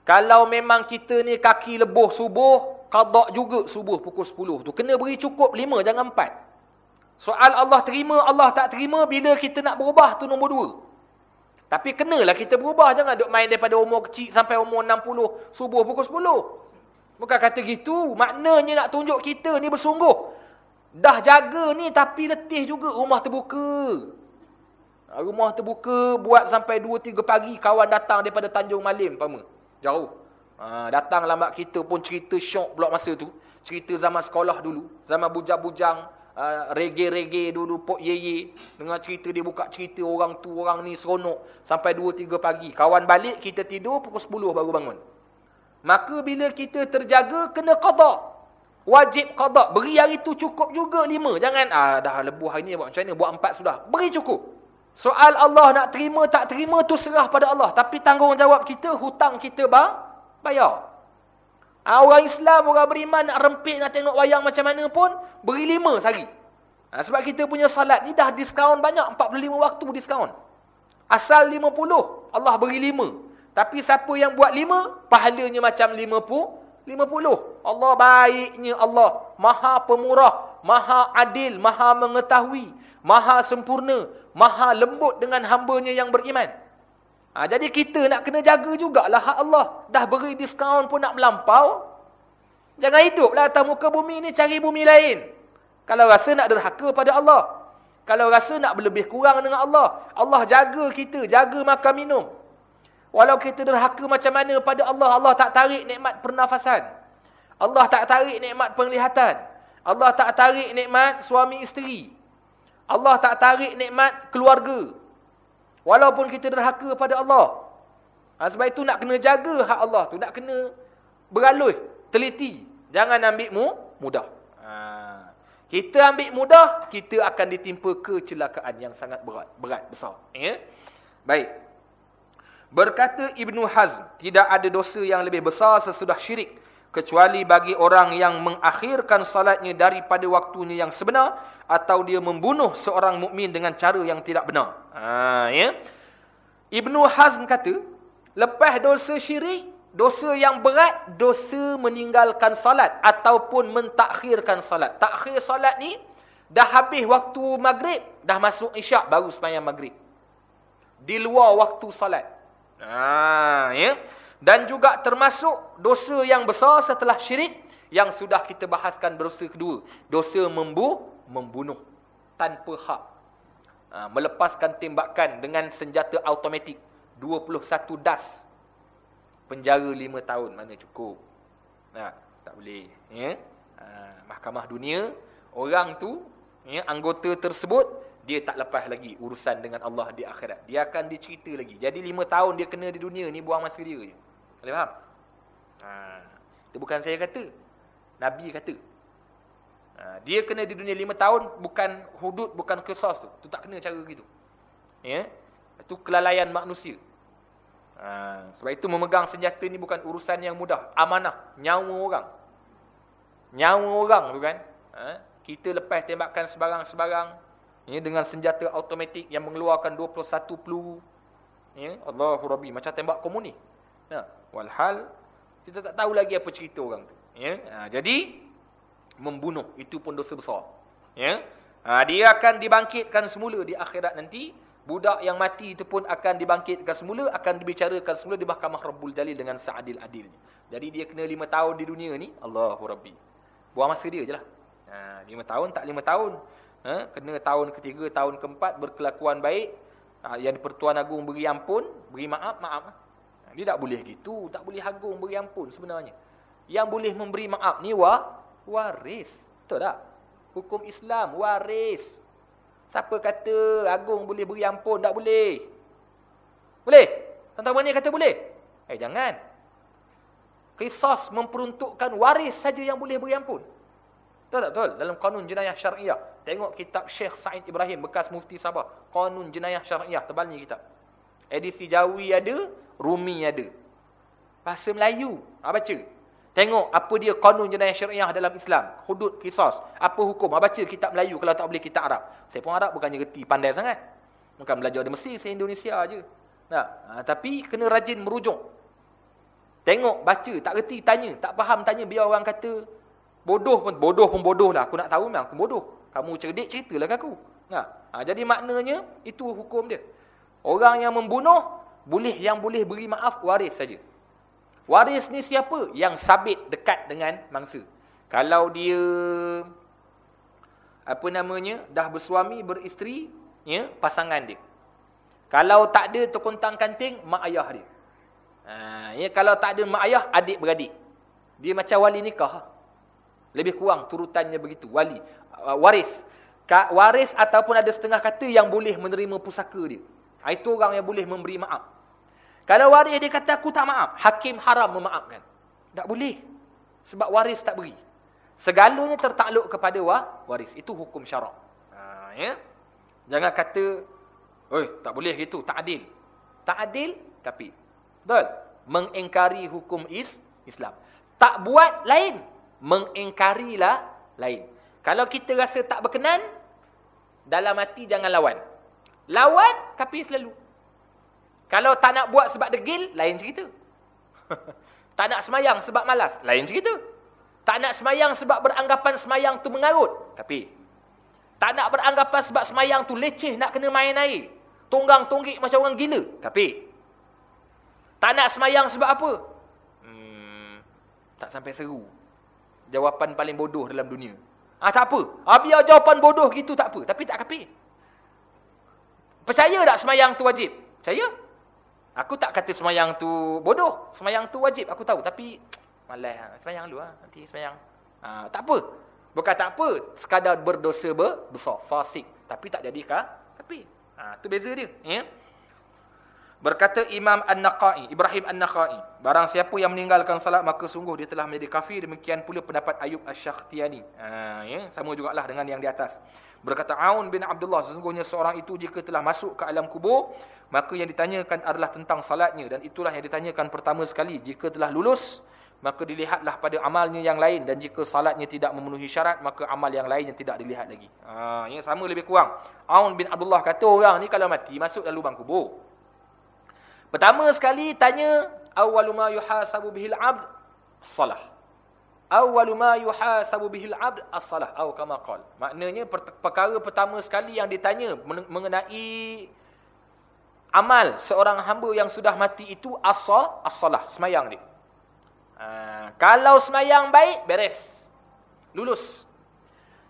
Speaker 1: Kalau memang kita ni kaki lebuh subuh, kadak juga subuh pukul 10 tu. Kena beri cukup lima, jangan empat. Soal Allah terima, Allah tak terima bila kita nak berubah tu nombor dua. Tapi kenalah kita berubah. Jangan duduk main daripada umur kecil sampai umur 60, subuh pukul 10. Bukan kata gitu. Maknanya nak tunjuk kita ni bersungguh. Dah jaga ni tapi letih juga rumah terbuka. Rumah terbuka buat sampai 2-3 pagi kawan datang daripada Tanjung Malim. Pama? Jauh. Ha, datang lambat kita pun cerita syok pula masa tu. Cerita zaman sekolah dulu. Zaman bujang-bujang. Ah, rege-rege dulu pok ye dengar cerita dia buka cerita orang tu orang ni seronok. Sampai 2 3 pagi. Kawan balik kita tidur pukul 10 baru bangun. Maka bila kita terjaga kena qada. Wajib qada. Beri hari tu cukup juga 5 jangan ah dah lebuh hari ni buat macam mana? Buat 4 sudah. Beri cukup. Soal Allah nak terima tak terima tu serah pada Allah. Tapi tanggungjawab kita hutang kita bang bayar Ha, orang Islam, orang beriman nak rempit, nak tengok wayang macam mana pun, beri lima sehari. Ha, sebab kita punya salat ni dah diskaun banyak, 45 waktu diskaun. Asal 50, Allah beri lima. Tapi siapa yang buat lima, pahalanya macam lima pun, lima puluh. Allah baiknya Allah, maha pemurah, maha adil, maha mengetahui, maha sempurna, maha lembut dengan hambanya yang beriman. Ha, jadi kita nak kena jaga jugalah hak Allah. Dah beri diskaun pun nak melampau. Jangan hiduplah atas muka bumi ni cari bumi lain. Kalau rasa nak derhaka pada Allah. Kalau rasa nak berlebih kurang dengan Allah. Allah jaga kita, jaga makan minum. Walau kita derhaka macam mana pada Allah, Allah tak tarik nikmat pernafasan. Allah tak tarik nikmat penglihatan. Allah tak tarik nikmat suami isteri. Allah tak tarik nikmat keluarga. Walaupun kita derhaka pada Allah. Ha, sebab itu nak kena jaga hak Allah tu. Nak kena beralui, teliti. Jangan ambil mu, mudah. Ha. Kita ambil mudah, kita akan ditimpa kecelakaan yang sangat berat. Berat, besar. Ya? Baik. Berkata Ibnu Hazm, tidak ada dosa yang lebih besar sesudah syirik kecuali bagi orang yang mengakhirkan salatnya daripada waktunya yang sebenar atau dia membunuh seorang mukmin dengan cara yang tidak benar. Ha ya. Ibnu Hazm kata, lepas dosa syirik, dosa yang berat, dosa meninggalkan salat ataupun mentakhirkan salat. Takhir salat ni dah habis waktu maghrib, dah masuk isyak baru sembahyang maghrib. Di luar waktu salat. Ha ya dan juga termasuk dosa yang besar setelah syirik yang sudah kita bahaskan dosa kedua. Dosa membu membunuh tanpa hak. Ha, melepaskan tembakan dengan senjata automatik. 21 das. Penjara 5 tahun mana cukup. Nah tak boleh ya. Ha, mahkamah dunia orang tu ya anggota tersebut dia tak lepas lagi urusan dengan Allah di akhirat. Dia akan dicerita lagi. Jadi 5 tahun dia kena di dunia ni buang masa dia je boleh faham? Ha. Itu bukan saya kata. Nabi kata. Ha. Dia kena di dunia lima tahun, bukan hudud, bukan kisah tu. Itu tak kena cara begitu. Ya? Itu kelalaian manusia. Ha. Sebab itu memegang senjata ni bukan urusan yang mudah. Amanah. Nyawa orang. Nyawa orang tu kan. Ha. Kita lepas tembakan sebarang-sebarang. Ya, dengan senjata automatik yang mengeluarkan 21 peluru. Ya, Allahu Rabbi. Macam tembak komunik. Ya. Walhal kita tak tahu lagi apa cerita orang tu. Ya. Ha, jadi membunuh itu pun dosa besar. Ya. Ha, dia akan dibangkitkan semula di akhirat nanti. Budak yang mati itu pun akan dibangkitkan semula, akan dibicarakan semula di mahkamah Rabbul Jalil dengan seadil-adilnya. Jadi dia kena lima tahun di dunia ni, Allahu Rabbi. Buang masa dia je lah. Ha, lima tahun tak lima tahun. Ha, kena tahun ketiga, tahun keempat berkelakuan baik. Ha, yang Pertuan Agung beri ampun, beri maaf, maaf. Dia tak boleh gitu, tak boleh agung beri ampun sebenarnya. Yang boleh memberi maaf ni wa, waris. Betul tak? Hukum Islam, waris. Siapa kata agung boleh beri ampun? Tak boleh. Boleh? Tentang mana kata boleh? Eh, jangan. Kisas memperuntukkan waris saja yang boleh beri ampun. Betul tak? Betul. Dalam kanun jenayah syariah. Tengok kitab Syekh Said Ibrahim, bekas mufti Sabah. Kanun jenayah syariah. Tebalnya kitab. Edisi Jawi ada, Rumi ada. Bahasa Melayu. Ha, baca. Tengok apa dia kanun jenayah syariah dalam Islam. Hudud, kisas. Apa hukum. Ha, baca kitab Melayu kalau tak boleh kitab Arab. Saya pun Arab bukannya reti pandai sangat. Bukan belajar di Mesir, saya Indonesia aje. Nah, ha, tapi kena rajin merujuk. Tengok, baca, tak reti, tanya. Tak faham, tanya. Biar orang kata, bodoh pun, bodoh pun bodoh lah. Aku nak tahu memang aku bodoh. Kamu cerdik, ceritalah ke aku. Nah, ha, jadi maknanya, itu hukum dia. Orang yang membunuh, boleh yang boleh beri maaf waris saja. Waris ni siapa? Yang sabit dekat dengan mangsa. Kalau dia apa namanya dah bersuami beristeri, ya, pasangan dia. Kalau tak ada terkontang kanting mak ayah dia. Ha, ya kalau tak ada mak ayah adik beradik. Dia macam wali nikah. Lebih kurang turutannya begitu, wali uh, waris. Waris ataupun ada setengah kata yang boleh menerima pusaka dia. Ha, itu orang yang boleh memberi maaf. Kalau waris dia kata aku tak maaf, hakim haram memaafkan. Tak boleh. Sebab waris tak beri. Segalanya tertakluk kepada waris. Itu hukum syarak. Ha, ya? Jangan kata, Oi, tak boleh gitu, tak adil. Tak adil, tapi. Betul? Mengingkari hukum is Islam. Tak buat, lain. Mengingkarilah, lain. Kalau kita rasa tak berkenan, dalam hati jangan lawan. Lawan, tapi selalu. Kalau tak nak buat sebab degil, lain cerita. tak nak semayang sebab malas, lain cerita. Tak nak semayang sebab beranggapan semayang tu mengarut. Tapi, tak nak beranggapan sebab semayang tu leceh nak kena main air. Tunggang-tunggik macam orang gila. Tapi, tak nak semayang sebab apa? Hmm, tak sampai seru. Jawapan paling bodoh dalam dunia. Ah tak apa. Ah, biar jawapan bodoh gitu tak apa. Tapi tak kapit. Percaya tak semayang tu wajib? Percaya? Aku tak kata semayang tu bodoh. Semayang tu wajib, aku tahu. Tapi, malas. Ha. Semayang dulu lah. Nanti semayang. Ha, tak apa. Bukan tak apa. Sekadar berdosa ber, besar. Fasik. Tapi tak jadikah? Tapi, ha, tu beza dia. Ya? Berkata Imam An-Naqai, Ibrahim An-Naqai, barang siapa yang meninggalkan salat maka sungguh dia telah menjadi kafir. Demikian pula pendapat Ayub Asy-Syakhtiani. Ha, ya, sama jugalah dengan yang di atas. Berkata Aun bin Abdullah, sesungguhnya seorang itu jika telah masuk ke alam kubur, maka yang ditanyakan adalah tentang salatnya dan itulah yang ditanyakan pertama sekali. Jika telah lulus, maka dilihatlah pada amalnya yang lain dan jika salatnya tidak memenuhi syarat maka amal yang lainnya tidak dilihat lagi. Ha ini sama lebih kurang. Aun bin Abdullah kata orang ni kalau mati masuk dalam lubang kubur. Pertama sekali tanya awwalu ma yuhasabu bihil abd as-salah. Awwalu ma yuhasabu bihil abd as-salah atau kama qala. Maknanya perkara pertama sekali yang ditanya mengenai amal seorang hamba yang sudah mati itu as-salah, as-salah, semayang dia. Ha, kalau semayang baik, beres. Lulus.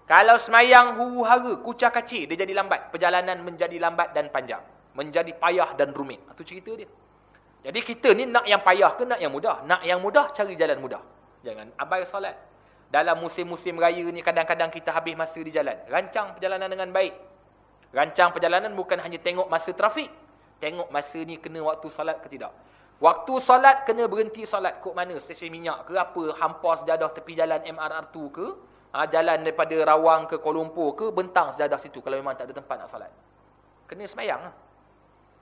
Speaker 1: Kalau semayang huru-hara, kucah kacir, dia jadi lambat. Perjalanan menjadi lambat dan panjang. Menjadi payah dan rumit. Itu cerita dia. Jadi kita ni nak yang payah ke nak yang mudah? Nak yang mudah, cari jalan mudah. Jangan abai salat. Dalam musim-musim raya ni kadang-kadang kita habis masa di jalan. Rancang perjalanan dengan baik. Rancang perjalanan bukan hanya tengok masa trafik. Tengok masa ni kena waktu salat ke tidak. Waktu solat kena berhenti solat kok mana? Stesen minyak ke apa? Hampar sejadah tepi jalan MRR2 ke? Ha, jalan daripada Rawang ke Kuala Lumpur ke? Bentang sejadah situ kalau memang tak ada tempat nak solat. Kena semayang lah.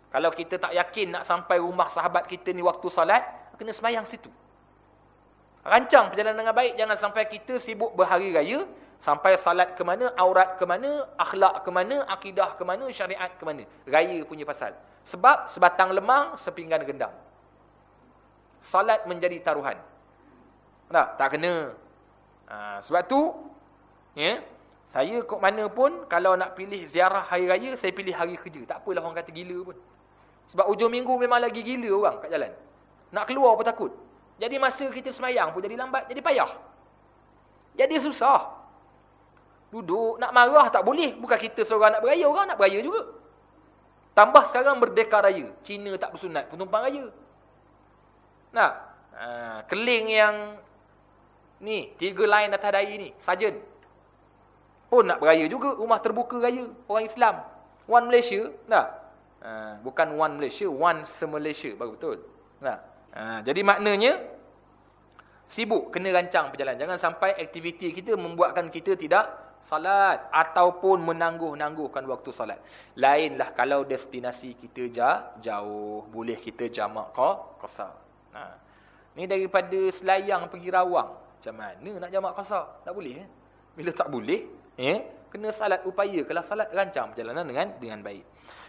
Speaker 1: Kalau kita tak yakin nak sampai rumah sahabat kita ni waktu solat, kena semayang situ. Rancang perjalanan dengan baik. Jangan sampai kita sibuk berhari raya. Sampai salat ke mana, aurat ke mana, akhlak ke mana, akidah ke mana, syariat ke mana. Raya punya pasal. Sebab sebatang lemang, sepinggan gendam salat menjadi taruhan. Tak? Tak kena. Ha, sebab tu, ya, saya kok mana pun, kalau nak pilih ziarah hari raya, saya pilih hari kerja. Tak apalah orang kata gila pun. Sebab ujung minggu memang lagi gila orang kat jalan. Nak keluar pun takut. Jadi masa kita semayang pun jadi lambat, jadi payah. Jadi susah. Duduk, nak marah tak boleh. Bukan kita seorang nak beraya, orang nak beraya juga. Tambah sekarang merdeka raya. Cina tak bersunat, penumpang raya. Nak? Ha, keling yang ni, tiga line atas dahi ni, sajen. Pun nak beraya juga, rumah terbuka raya, orang Islam. One Malaysia, tak? Ha, bukan one Malaysia, one se-Malaysia, baru betul. Tak? Ha, jadi maknanya, sibuk, kena rancang perjalanan. Jangan sampai aktiviti kita membuatkan kita tidak salat ataupun menangguh-nangguhkan waktu salat. Lainlah kalau destinasi kita jauh, boleh kita jamak qasar. Ha. Ni daripada selayang pergi rawang. Macam mana nak jamak kasar? Tak boleh. Eh? Bila tak boleh, eh? kena salat upaya. Kalau salat rancang perjalanan dengan dengan baik.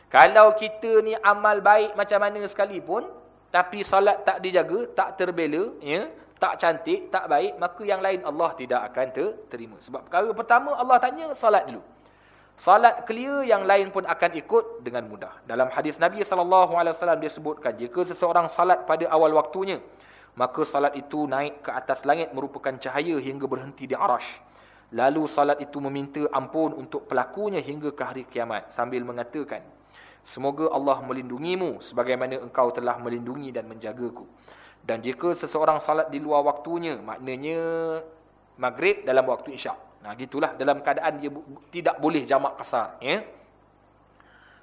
Speaker 1: Kalau kita ni amal baik macam mana sekalipun, tapi salat tak dijaga, tak terbela, ya? tak cantik, tak baik, maka yang lain Allah tidak akan ter terima. Sebab perkara pertama Allah tanya salat dulu. Salat clear yang lain pun akan ikut dengan mudah. Dalam hadis Nabi SAW dia sebutkan, jika seseorang salat pada awal waktunya, maka salat itu naik ke atas langit merupakan cahaya hingga berhenti di arash. Lalu salat itu meminta ampun untuk pelakunya hingga ke hari kiamat sambil mengatakan, Semoga Allah melindungimu sebagaimana engkau telah melindungi dan menjagaku. Dan jika seseorang salat di luar waktunya, maknanya maghrib dalam waktu isyak. Nah, gitulah dalam keadaan dia tidak boleh jamak kasar, ya.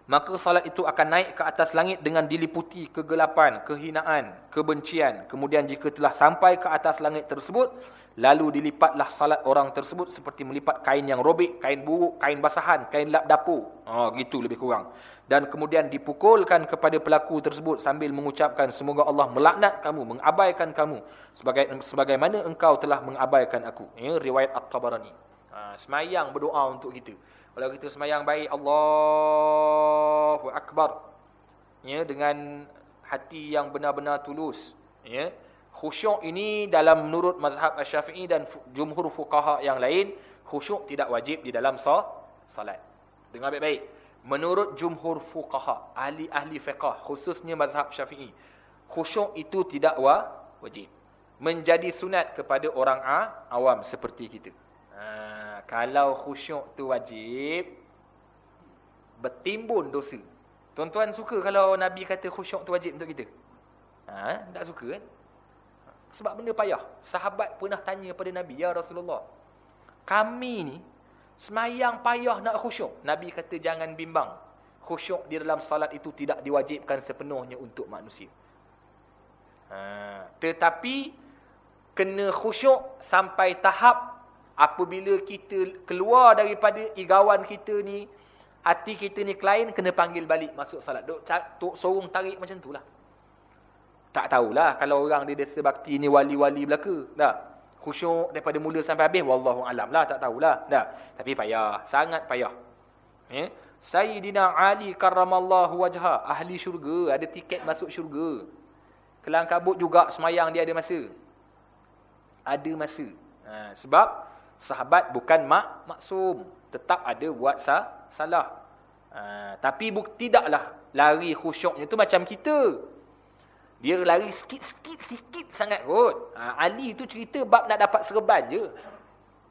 Speaker 1: Maka salat itu akan naik ke atas langit dengan diliputi kegelapan, kehinaan, kebencian. Kemudian jika telah sampai ke atas langit tersebut, lalu dilipatlah salat orang tersebut seperti melipat kain yang robek, kain buruk, kain basahan, kain lap dapur. Oh, gitu lebih kurang. Dan kemudian dipukulkan kepada pelaku tersebut sambil mengucapkan semoga Allah melaknat kamu, mengabaikan kamu sebagai sebagaimana engkau telah mengabaikan aku. Ini riwayat At-Tabarani. Ha, semayang berdoa untuk kita. Kalau kita semayang baik, Allahu Akbar. Ya, dengan hati yang benar-benar tulus. Ya. Khusyuk ini dalam menurut mazhab Syafi'i dan jumhur fuqaha yang lain, khusyuk tidak wajib di dalam salat. Dengar baik-baik. Menurut jumhur fuqaha, ahli-ahli fiqah, khususnya mazhab Syafi'i, khusyuk itu tidak wajib. Menjadi sunat kepada orang awam seperti kita. Ha kalau khusyuk tu wajib bertimbun dosa. Tuan-tuan suka kalau Nabi kata khusyuk tu wajib untuk kita? Ha, tak suka kan? Sebab benda payah. Sahabat pernah tanya pada Nabi, "Ya Rasulullah, kami ni semayang payah nak khusyuk." Nabi kata, "Jangan bimbang. Khusyuk di dalam salat itu tidak diwajibkan sepenuhnya untuk manusia." Ha, tetapi kena khusyuk sampai tahap apabila kita keluar daripada igawan kita ni, hati kita ni klien, kena panggil balik masuk salat. Duk, duk sorong tarik macam tu lah. Tak tahulah kalau orang dia desa bakti ni wali-wali belaka. Dah. Khusyuk daripada mula sampai habis wallahu alam lah tak tahulah. Dah. Tapi payah, sangat payah. Ya. Sayyidina Ali karramallahu wajha, ahli syurga, ada tiket masuk syurga. Kelang kabut juga semayang dia ada masa. Ada masa. Ha, sebab sahabat bukan mak maksum, tetap ada buat sah, salah. Ha, tapi buk, tidaklah lari khusyuknya tu macam kita. Dia lari sikit-sikit sikit sangat kot. Ha, Ali tu cerita bab nak dapat serban je.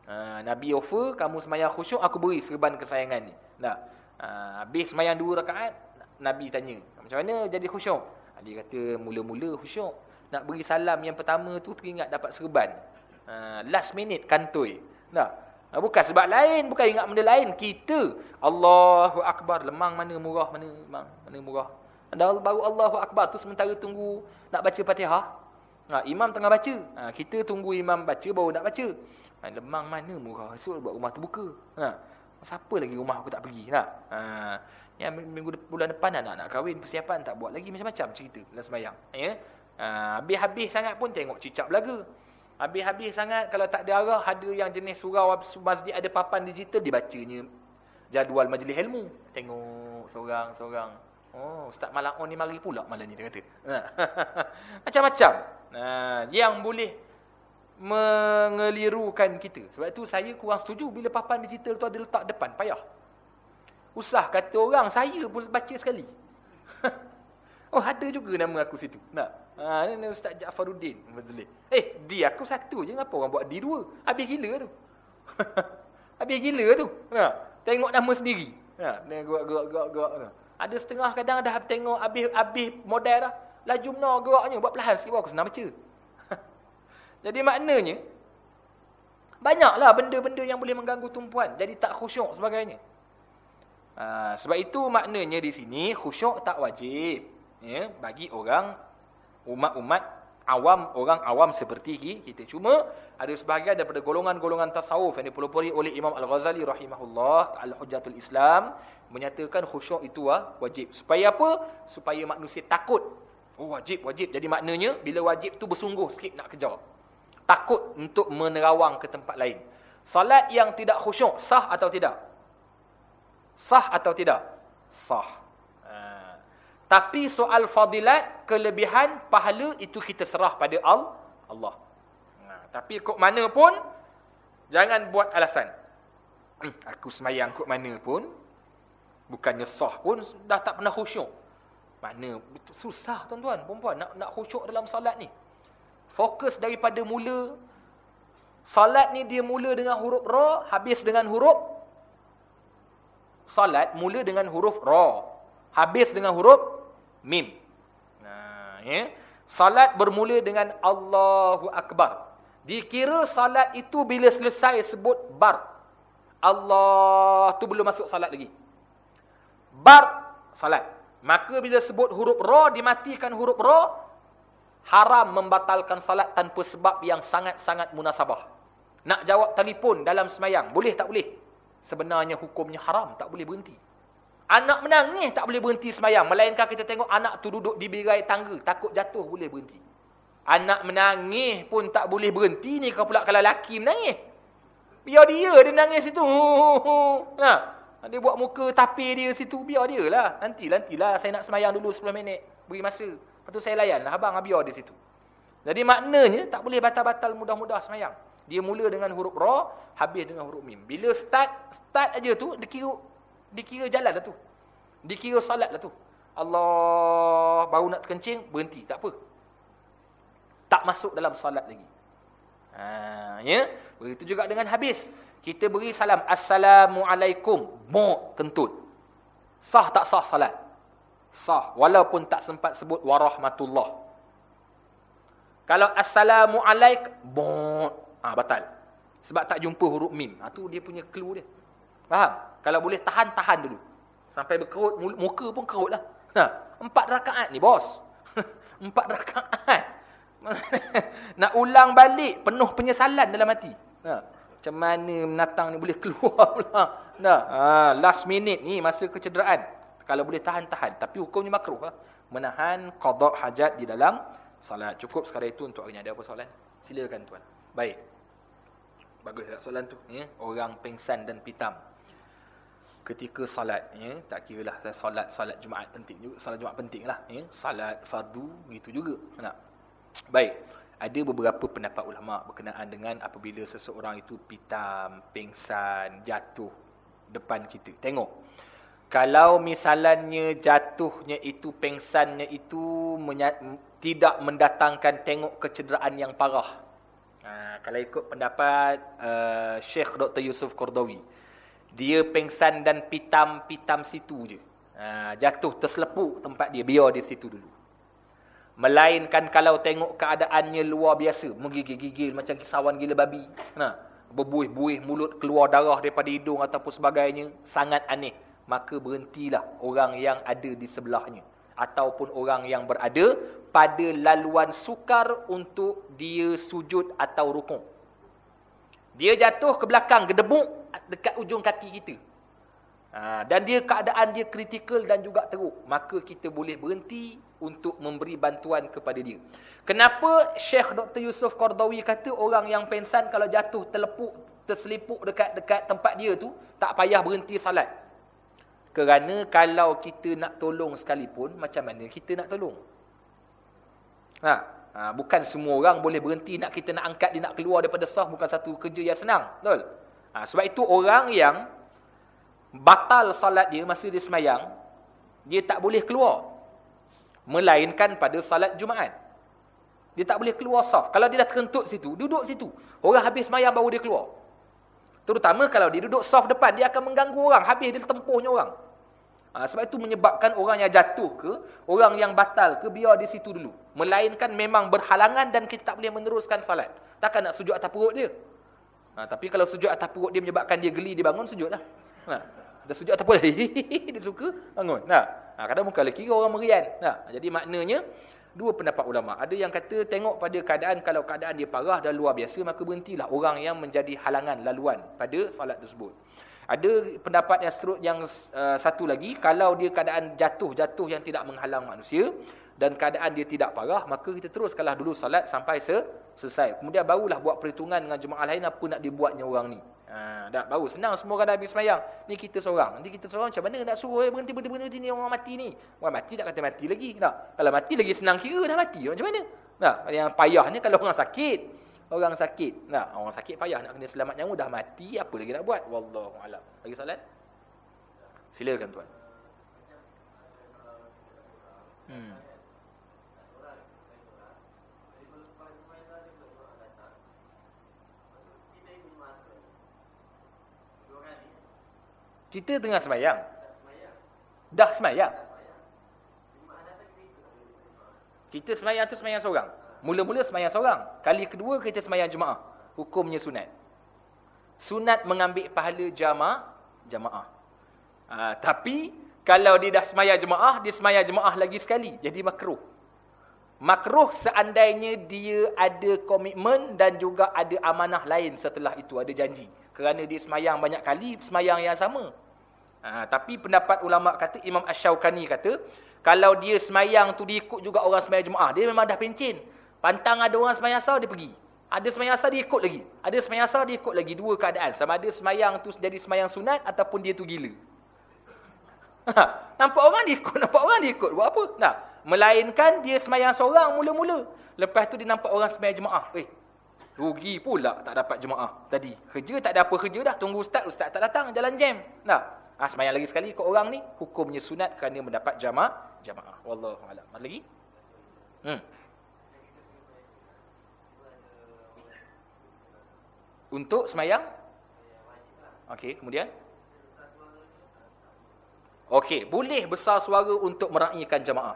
Speaker 1: Ha, Nabi offer, kamu semayang khusyuk, aku beri serban kesayangan ni. Tak? Ha, habis semayang dua rakaat, Nabi tanya, macam mana jadi khusyuk? Ali kata, mula-mula khusyuk. Nak beri salam yang pertama tu, teringat dapat serban. Ha, last minute, kantoi. Ha, bukan sebab lain, bukan ingat benda lain. Kita, Allahu Akbar, lemang mana murah, mana lemang, mana murah. Dan baru Allahu Akbar tu sementara tunggu nak baca Fatihah. Ha, imam tengah baca. Ha, kita tunggu imam baca baru nak baca. Ha, lemang mana murah. Esok buat rumah terbuka. Ha, siapa lagi rumah aku tak pergi. Ha, yang minggu bulan depan nak nak kahwin persiapan tak buat lagi macam-macam cerita dalam sembahyang. Ya. Ha, habis-habis sangat pun tengok cicak belaga. Habis-habis sangat kalau tak ada arah ada yang jenis surau masjid ada papan digital dibacanya jadual majlis ilmu. Tengok seorang-seorang Oh, Ustaz Malaon ni mari pula malam ni dia kata. Ha. Macam-macam. Nah, yang boleh mengelirukan kita. Sebab tu saya kurang setuju bila papan digital tu ada letak depan, payah. Usah kata orang, saya pun baca sekali. oh, ada juga nama aku situ. Nak. Ha, ni Ustaz Ja'faruddin. Betul. Eh, di aku satu je. Kenapa orang buat di dua? Habis gila tu. Habis gila tu. Ha, tengok nama sendiri. Ha, gerak, gerak, gerak, gerak. Ha. Ada setengah kadang dah tengok habis habis model dah. Laju benar geraknya. Buat perlahan sikit aku senang baca. Jadi maknanya, banyaklah benda-benda yang boleh mengganggu tumpuan. Jadi tak khusyuk sebagainya. Ha, sebab itu maknanya di sini, khusyuk tak wajib. Ya, bagi orang, umat-umat awam, orang awam seperti kita. Cuma, ada sebahagian daripada golongan-golongan tasawuf yang dipelopori oleh Imam Al-Ghazali rahimahullah, Al-Hujjatul Islam, menyatakan khusyuk itu ah, wajib. Supaya apa? Supaya manusia takut. Oh wajib, wajib. Jadi maknanya bila wajib tu bersungguh sikit nak kejar. Takut untuk menerawang ke tempat lain. Salat yang tidak khusyuk sah atau tidak? Sah atau tidak? Sah. Tapi soal fadilat, kelebihan, pahala itu kita serah pada Allah. Ha. Tapi kok mana pun jangan buat alasan. Hmm, aku semayang kok mana pun Bukannya sah pun dah tak pernah khusyuk. Mana susah tuan-tuan, perempuan nak nak khusyuk dalam salat ni. Fokus daripada mula salat ni dia mula dengan huruf ra, habis dengan huruf salat mula dengan huruf ra, habis dengan huruf mim. Nah, ya. Salat bermula dengan Allahu akbar. Dikira salat itu bila selesai sebut bar. Allah tu belum masuk salat lagi bar salat. Maka bila sebut huruf ra dimatikan huruf ra haram membatalkan salat tanpa sebab yang sangat-sangat munasabah. Nak jawab telefon dalam semayang, boleh tak boleh? Sebenarnya hukumnya haram, tak boleh berhenti. Anak menangis tak boleh berhenti semayang. Melainkan kita tengok anak tu duduk di birai tangga, takut jatuh boleh berhenti. Anak menangis pun tak boleh berhenti ni kau pula kalau laki menangis. Biar dia dia nangis situ. Ha. Dia buat muka tapi dia situ, biar dia lah. Nanti, nantilah saya nak semayang dulu 10 minit. Beri masa. Lepas tu saya layan lah. Abang, biar dia situ. Jadi maknanya, tak boleh batal-batal mudah-mudah semayang. Dia mula dengan huruf ra, habis dengan huruf mim. Bila start, start aja tu, dikira, dikira jalan lah tu. Dikira salat lah tu. Allah, baru nak terkencing, berhenti. Tak apa. Tak masuk dalam salat lagi. Ha, ya? Begitu juga dengan habis. Kita beri salam assalamualaikum, mo kentut. Sah tak sah salat? Sah walaupun tak sempat sebut warahmatullah. Kalau assalamualaik, mo ah ha, batal. Sebab tak jumpa huruf mim. Ha, tu dia punya clue dia. Faham? Kalau boleh tahan tahan dulu. Sampai berkerut muka pun kerutlah. Ha, empat rakaat ni bos. empat rakaat. Nak ulang balik penuh penyesalan dalam hati. Ha. Macam mana menatang ni boleh keluar pula. Nah, ha, last minute ni masa kecederaan. Kalau boleh tahan-tahan. Tapi hukumnya makruh lah. Menahan qadok hajat di dalam salat. Cukup sekadar itu untuk hari ini. Ada apa soalan? Silakan tuan. Baik. Bagus tak soalan tu. Ya? Orang pengsan dan pitam. Ketika salat. Ya? Tak kira lah salat, salat Jumaat penting juga. Salat Jumaat penting lah. Ya? Salat fardu, itu juga. Nak? Baik. Ada beberapa pendapat ulama berkenaan dengan apabila seseorang itu pitam, pengsan, jatuh depan kita. Tengok. Kalau misalnya jatuhnya itu, pengsannya itu tidak mendatangkan tengok kecederaan yang parah. Ha, kalau ikut pendapat uh, Syekh Dr. Yusuf Kordawi. Dia pengsan dan pitam-pitam situ je. Ha, jatuh terselepuk tempat dia. Biar di situ dulu. Melainkan kalau tengok keadaannya luar biasa. Menggigil-gigil macam kisawan gila babi. Nah, berbuih-buih mulut keluar darah daripada hidung ataupun sebagainya. Sangat aneh. Maka berhentilah orang yang ada di sebelahnya. Ataupun orang yang berada pada laluan sukar untuk dia sujud atau rukuk. Dia jatuh ke belakang, gedebuk dekat ujung kaki kita. Ha, dan dia keadaan dia kritikal dan juga teruk. Maka kita boleh berhenti untuk memberi bantuan kepada dia. Kenapa Syekh Dr. Yusuf Qardawi kata orang yang pensan kalau jatuh terlepuk, terselipuk dekat dekat tempat dia tu, tak payah berhenti salat. Kerana kalau kita nak tolong sekalipun, macam mana kita nak tolong? Ha, ha, bukan semua orang boleh berhenti nak kita nak angkat dia nak keluar daripada sah bukan satu kerja yang senang, betul? Ha, sebab itu orang yang batal salat dia masa dia semayang, dia tak boleh keluar. Melainkan pada salat Jumaat. Dia tak boleh keluar saf. Kalau dia dah terkentut situ, duduk situ. Orang habis semayang baru dia keluar. Terutama kalau dia duduk saf depan, dia akan mengganggu orang. Habis dia tempuhnya orang. Ha, sebab itu menyebabkan orang yang jatuh ke, orang yang batal ke, biar di situ dulu. Melainkan memang berhalangan dan kita tak boleh meneruskan salat. Takkan nak sujud atas perut dia. Ha, tapi kalau sujud atas perut dia menyebabkan dia geli, dia bangun, sujud lah. Ha, dia sujud atas perut, dia suka, bangun. Ha, kadang muka lagi orang merian. Ha, jadi maknanya, dua pendapat ulama. Ada yang kata, tengok pada keadaan, kalau keadaan dia parah dan luar biasa, maka berhentilah orang yang menjadi halangan laluan pada salat tersebut. Ada pendapat yang seterus yang uh, satu lagi, kalau dia keadaan jatuh-jatuh yang tidak menghalang manusia dan keadaan dia tidak parah, maka kita teruskanlah dulu salat sampai se selesai. Kemudian barulah buat perhitungan dengan jemaah lain apa nak dibuatnya orang ni. Ha, dah baru senang semua dah habis sembahyang. Ni kita seorang. Nanti kita seorang macam mana nak suruh eh, berhenti berhenti berhenti ni orang mati ni. Orang mati tak kata mati lagi. Tak. Kalau mati lagi senang kira dah mati. Macam mana? Tak. Yang payahnya kalau orang sakit orang sakit. Nah, orang sakit payah nak kena selamat nyawa dah mati, apa lagi nak buat? Wallahu alam. Lagi soalan? Silakan tuan. Hmm. Kita tengah semayang. Dah semayang. Kita semayang tu semayang seorang. Mula-mula semayang seorang. Kali kedua kita semayang jemaah. Hukumnya sunat. Sunat mengambil pahala jamaah. Jamaah. Ha, tapi, kalau dia dah semayang jemaah, dia semayang jemaah lagi sekali. Jadi makruh. Makruh seandainya dia ada komitmen dan juga ada amanah lain setelah itu. Ada janji. Kerana dia semayang banyak kali, semayang yang sama. Ha, tapi pendapat ulama kata, Imam Ash-Shawqani kata, kalau dia semayang tu diikut juga orang semayang jemaah, dia memang dah pencin. Pantang ada orang semayang asar, dia pergi. Ada semayang asar, dia ikut lagi. Ada semayang asar, dia ikut lagi. Dua keadaan. Sama ada semayang tu jadi semayang sunat, ataupun dia tu gila. nampak orang dia ikut, nampak orang dia ikut. Buat apa? Nah, Melainkan dia semayang seorang mula-mula. Lepas tu dia nampak orang semayang jemaah. Eh, rugi pula tak dapat jemaah tadi. Kerja tak ada apa kerja dah. Tunggu ustaz, ustaz tak datang, jalan jam. Nah, ah, semayang lagi sekali ikut orang ni. Hukumnya sunat kerana mendapat jamaah. Jamaah. Wallahualam. Ada lagi? Hmm. Untuk semayang? Okey, kemudian? Okey, boleh besar suara untuk meraihkan jamaah.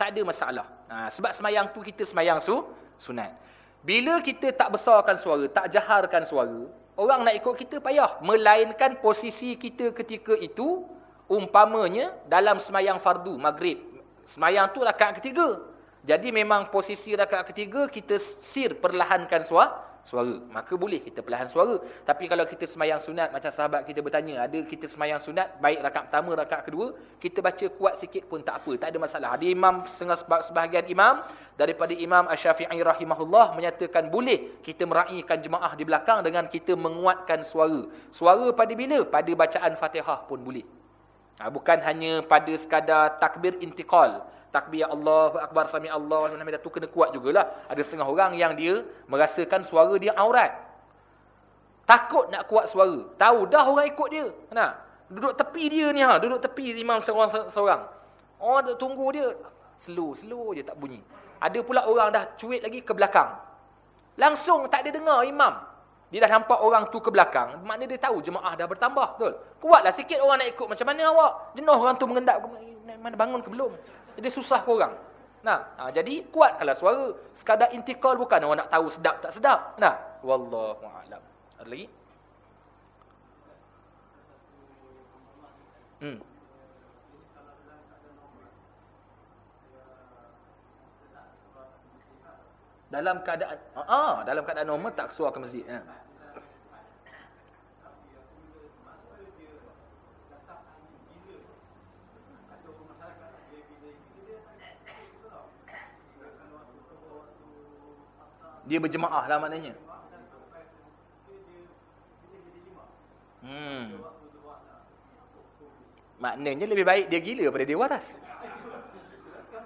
Speaker 1: Tak ada masalah. Ha, sebab semayang tu kita semayang su, sunat. Bila kita tak besarkan suara, tak jaharkan suara, orang nak ikut kita payah. Melainkan posisi kita ketika itu, umpamanya dalam semayang fardu, maghrib. Semayang tu rakaat ketiga. Jadi memang posisi rakaat ketiga, kita sir perlahankan suara, suara. Maka boleh kita perlahan suara. Tapi kalau kita semayang sunat, macam sahabat kita bertanya, ada kita semayang sunat, baik rakaat pertama, rakaat kedua, kita baca kuat sikit pun tak apa. Tak ada masalah. Ada imam, sebahagian imam, daripada Imam Ash-Syafi'i rahimahullah, menyatakan boleh kita meraihkan jemaah di belakang dengan kita menguatkan suara. Suara pada bila? Pada bacaan fatihah pun boleh. Ha, bukan hanya pada sekadar takbir intiqal takbir Allah akbar sami Allah Alhamdulillah tu kena kuat jugalah. Ada setengah orang yang dia merasakan suara dia aurat. Takut nak kuat suara. Tahu dah orang ikut dia. Nah, duduk tepi dia ni ha, duduk tepi imam seorang seorang. Oh, duk tunggu dia. Slow, slow je tak bunyi. Ada pula orang dah cuit lagi ke belakang. Langsung tak ada dengar imam. Dia dah nampak orang tu ke belakang. Maknanya dia tahu jemaah dah bertambah. Betul? Kuatlah sikit orang nak ikut. Macam mana awak? Jenuh orang tu mengendap. Mana bangun ke belum? Jadi susah korang. Nah, ha, jadi kuat kalau suara. Sekadar intikal bukan orang nak tahu sedap tak sedap. Nah, wallahu a'lam. Ada lagi? Hmm. Dalam keadaan ah, dalam keadaan normal tak keluar ke masjid. Ha. Dia berjemaah lah maknanya. Hmm. Maknanya lebih baik dia gila daripada dia waras.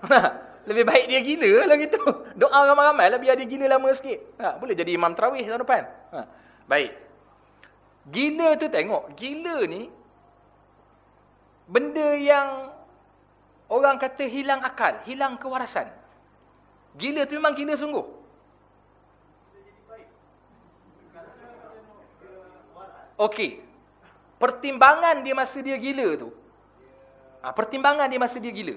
Speaker 1: lebih baik dia gila lah gitu. Doa ramai-ramai lah biar dia gila lama sikit. Ha, boleh jadi imam terawih tahun depan. Ha, baik. Gila tu tengok. Gila ni. Benda yang orang kata hilang akal. Hilang kewarasan. Gila tu memang gila sungguh. Okey. Pertimbangan dia masa dia gila tu. Ha, pertimbangan dia masa dia gila.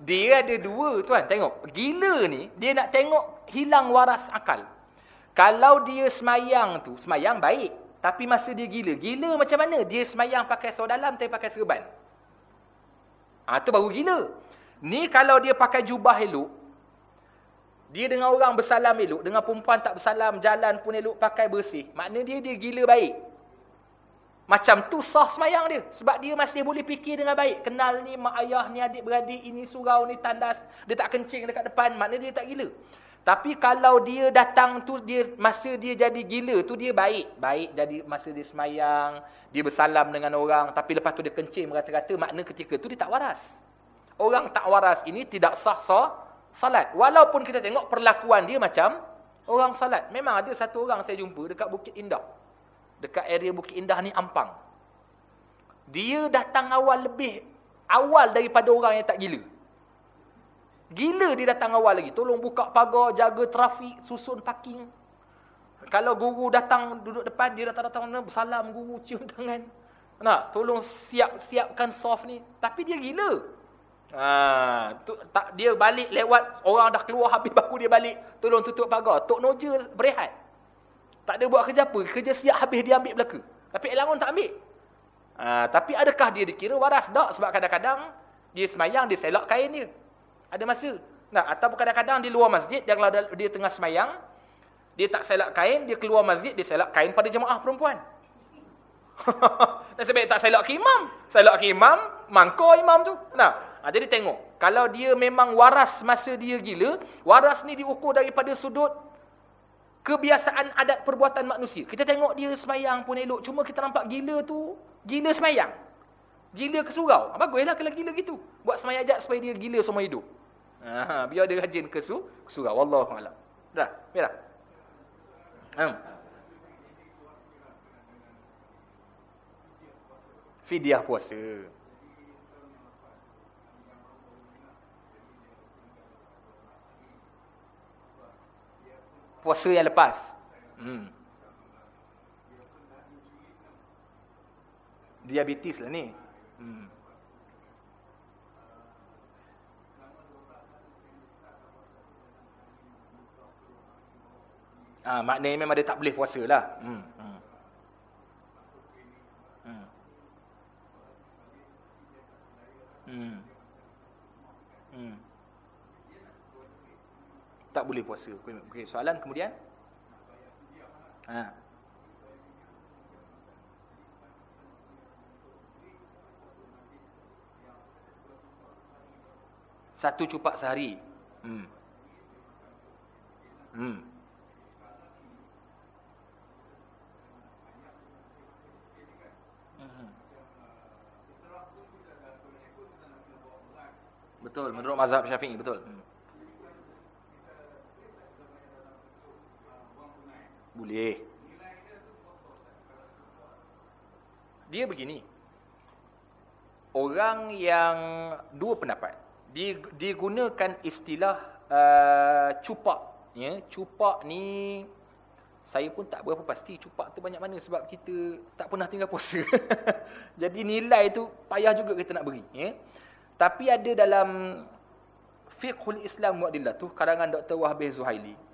Speaker 1: Dia ada dua tuan. Tengok. Gila ni, dia nak tengok hilang waras akal. Kalau dia semayang tu, semayang baik. Tapi masa dia gila. Gila macam mana? Dia semayang pakai seluar dalam tapi pakai serban. Ha, tu baru gila. Ni kalau dia pakai jubah elok, dia dengan orang bersalam elok, dengan perempuan tak bersalam, jalan pun elok, pakai bersih. Maknanya dia dia gila baik. Macam tu sah semayang dia. Sebab dia masih boleh fikir dengan baik. Kenal ni, mak ayah ni, adik-beradik, ini surau ni, tandas. Dia tak kencing dekat depan. Maknanya dia tak gila. Tapi kalau dia datang tu, dia masa dia jadi gila tu, dia baik. Baik jadi masa dia semayang, dia bersalam dengan orang. Tapi lepas tu dia kencing berkata-kata, makna ketika tu dia tak waras. Orang tak waras ini tidak sah-sah salat. Walaupun kita tengok perlakuan dia macam orang salat. Memang ada satu orang saya jumpa dekat Bukit Indah. Dekat area Bukit Indah ni Ampang. Dia datang awal lebih awal daripada orang yang tak gila. Gila dia datang awal lagi. Tolong buka pagar, jaga trafik, susun parking. Kalau guru datang duduk depan, dia datang-datang bersalam guru, cium tangan. Nak, tolong siap-siapkan soft ni. Tapi dia gila. Ha, tu, tak, dia balik lewat orang dah keluar habis baru dia balik. Tolong tutup pagar. Tok noja berehat. Tak ada buat kerja apa. Kerja siap habis dia ambil belaka. Tapi elangon tak ambil. Ha, tapi adakah dia? Dikira waras tak? Sebab kadang-kadang dia semayang dia selak kain dia. Ada masa. Nah atau kadang-kadang di luar masjid dia kalau dia tengah semayang dia tak selak kain dia keluar masjid dia selak kain pada jemaah perempuan. Nasib baik tak selak ke imam. Selak ke imam, mangkau imam tu. Nah, Ha, jadi tengok, kalau dia memang waras masa dia gila, waras ni diukur daripada sudut kebiasaan adat perbuatan manusia. Kita tengok dia semayang pun elok, cuma kita nampak gila tu, gila semayang. Gila ke surau. Ha, baguslah kalau gila gitu. Buat semayang ajak supaya dia gila semua hidup. Ha, biar dia rajin ke, su, ke surau. Wallahualam. Dah, biarlah. Hmm. Fidyah puasa. Puasa yang lepas. Hmm. Diabetes lah ni. Hmm. Ah, maknanya memang dia tak boleh puasa lah. Hmm. Hmm. Hmm. Hmm. Hmm. Tak boleh puasa. Okey, soalan kemudian? Ha. Satu cupak sehari. Hmm. Hmm. Betul, menurut mazhab Syafi'i betul. Hmm. Boleh. Dia begini. Orang yang dua pendapat. Digunakan istilah uh, cupak. Ya, cupak ni saya pun tak berapa pasti cupak tu banyak mana sebab kita tak pernah tinggal puasa. Jadi nilai tu payah juga kita nak beri, ya. Tapi ada dalam Fiqhul Islam Mu'adillah tu karangan Dr. Wahbih Zuhaili.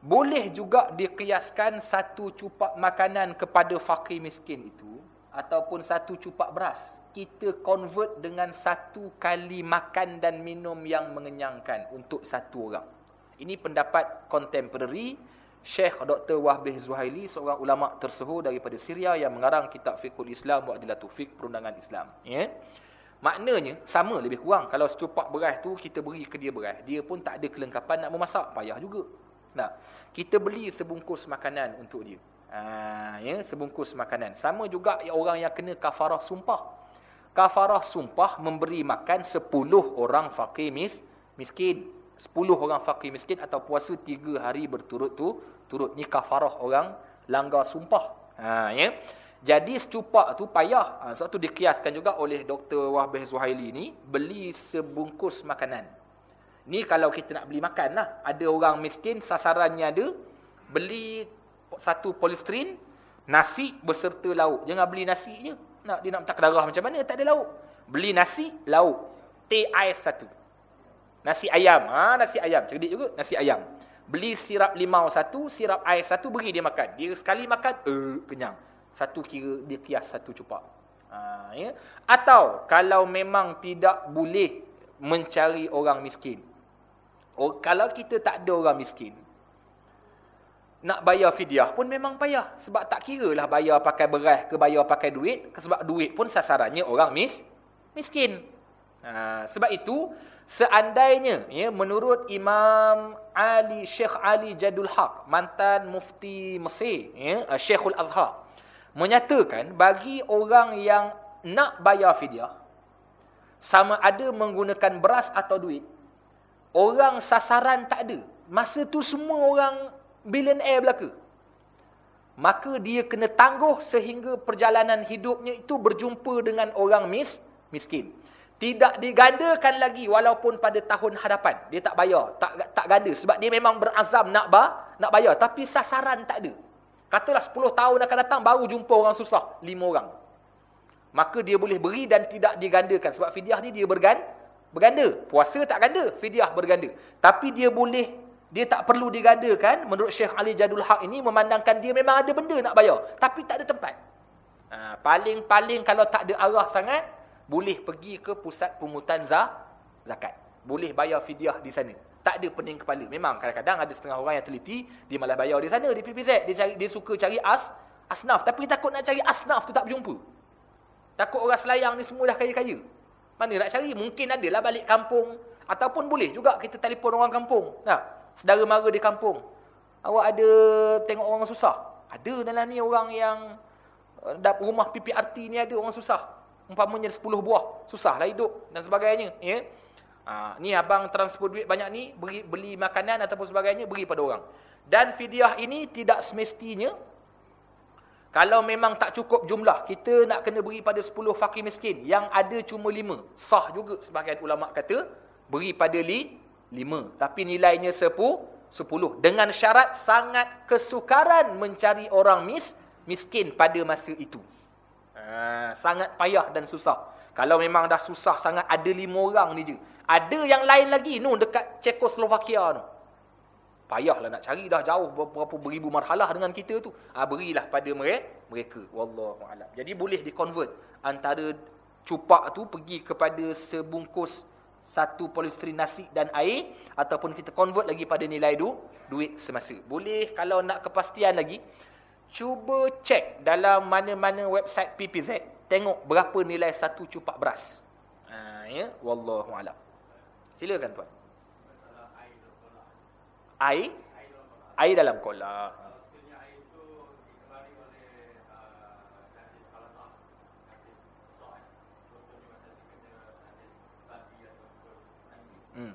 Speaker 1: Boleh juga dikiaskan satu cupak makanan kepada fakir miskin itu ataupun satu cupak beras. Kita convert dengan satu kali makan dan minum yang mengenyangkan untuk satu orang. Ini pendapat contemporary Syekh Dr. Wahbih Zuhaili, seorang ulama tersohor daripada Syria yang mengarang kitab Fiqhul Islam wa Adilatu Fiqh Perundangan Islam. Ya. Maknanya sama lebih kurang kalau secupak beras tu kita beri ke dia beras, dia pun tak ada kelengkapan nak memasak, payah juga. Nah, kita beli sebungkus makanan untuk dia. Ha, ya, sebungkus makanan. Sama juga orang yang kena kafarah sumpah. Kafarah sumpah memberi makan 10 orang fakir mis, miskin. 10 orang fakir miskin atau puasa 3 hari berturut tu turut ni kafarah orang langgar sumpah. Ha ya. Jadi secupak tu payah. Ha, sebab tu dikiaskan juga oleh Dr. Wahbih Zuhaili ni beli sebungkus makanan. Ni kalau kita nak beli makan lah. Ada orang miskin sasarannya ada beli satu polistrin nasi beserta lauk. Jangan beli nasi je. Nak dia nak tak darah macam mana tak ada lauk. Beli nasi, lauk. Teh ais satu. Nasi ayam. Ha, nasi ayam. Cerdik juga. Nasi ayam. Beli sirap limau satu, sirap air satu, beri dia makan. Dia sekali makan, uh, kenyang. Satu kira dia kias satu cupak. Ha, ya? Atau kalau memang tidak boleh mencari orang miskin. Oh, kalau kita tak ada orang miskin, nak bayar fidyah pun memang payah. Sebab tak kira lah bayar pakai beras ke bayar pakai duit. Sebab duit pun sasarannya orang mis miskin. Ha, sebab itu, Seandainya ya menurut Imam Ali Syekh Ali Jadul Haq mantan mufti Mesir ya Syekhul Azhar menyatakan bagi orang yang nak bayar fidyah sama ada menggunakan beras atau duit orang sasaran tak ada masa tu semua orang billionaire belaka. Maka dia kena tangguh sehingga perjalanan hidupnya itu berjumpa dengan orang mis miskin. Tidak digandakan lagi walaupun pada tahun hadapan. Dia tak bayar tak tak ganda sebab dia memang berazam nak ba nak bayar. Tapi sasaran tak ada katalah 10 tahun akan datang baru jumpa orang susah. 5 orang. Maka dia boleh beri dan tidak digandakan. Sebab fidyah ni dia berganda berganda puasa tak ganda fidyah berganda tapi dia boleh dia tak perlu digandakan menurut Syekh Ali Jadul Haq ini memandangkan dia memang ada benda nak bayar tapi tak ada tempat ha, paling-paling ha, kalau tak ada arah sangat boleh pergi ke pusat pungutan zakat. Boleh bayar fidyah di sana. Tak ada pening kepala. Memang kadang-kadang ada setengah orang yang teliti, dia malah bayar di sana, di PPZ. Dia cari dia suka cari as, asnaf. Tapi takut nak cari asnaf tu tak berjumpa. Takut orang selayang ni semua dah kaya-kaya. Mana nak cari? Mungkin adalah balik kampung. Ataupun boleh juga kita telefon orang kampung. Nah, Sedara mara di kampung. Awak ada tengok orang susah? Ada dalam ni orang yang eh, rumah PPRT ni ada orang susah umpamanya 10 buah, susahlah hidup dan sebagainya, ya. Ha, ni abang transport duit banyak ni, beri, beli makanan ataupun sebagainya, beri pada orang. Dan fidyah ini tidak semestinya, kalau memang tak cukup jumlah, kita nak kena beri pada 10 fakir miskin, yang ada cuma 5. Sah juga sebagian ulama kata, beri pada li, 5. Tapi nilainya 10, 10. Dengan syarat sangat kesukaran mencari orang mis, miskin pada masa itu. Ha, sangat payah dan susah. Kalau memang dah susah sangat, ada lima orang ni je. Ada yang lain lagi, nu dekat Czechoslovakia tu. Payahlah nak cari dah jauh berapa beribu marhalah dengan kita tu. Ha, berilah pada mereka. Wallahualam. Jadi boleh di-convert antara cupak tu pergi kepada sebungkus Satu polistirin nasi dan air. Ataupun kita convert lagi pada nilai du, duit semasa. Boleh kalau nak kepastian lagi. Cuba cek dalam mana-mana website PPZ. Tengok berapa nilai satu cupak beras. Ha, ya? Wallahu'alam. Silakan tuan. Air? Air dalam kolam. Hmm.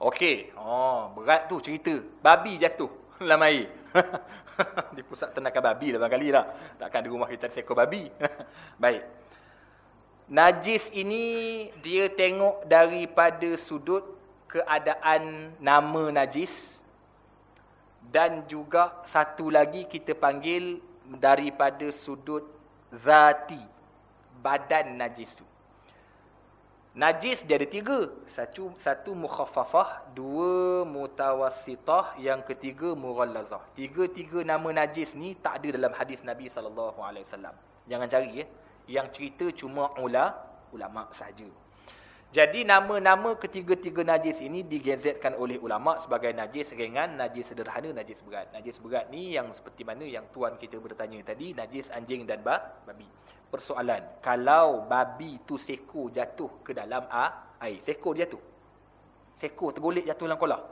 Speaker 1: Okey. Oh, berat tu cerita. Babi jatuh dalam air. di pusat ternakan babi lah kali lah. Takkan di rumah kita ada seekor babi. Baik. Najis ini dia tengok daripada sudut keadaan nama najis dan juga satu lagi kita panggil daripada sudut zati badan najis tu. Najis dia ada tiga. Satu, satu mukhaffafah, dua mutawassitah, yang ketiga mughallazah. Tiga-tiga nama najis ni tak ada dalam hadis Nabi SAW. Jangan cari ya. Yang cerita cuma ula, ulama saja. Jadi nama-nama ketiga-tiga najis ini digazetkan oleh ulama sebagai najis ringan, najis sederhana, najis berat. Najis berat ni yang seperti mana yang tuan kita bertanya tadi, najis anjing dan babi. Persoalan, kalau babi tu seko jatuh ke dalam air, seko dia tu. Seko tergolek jatuh dalam kolam.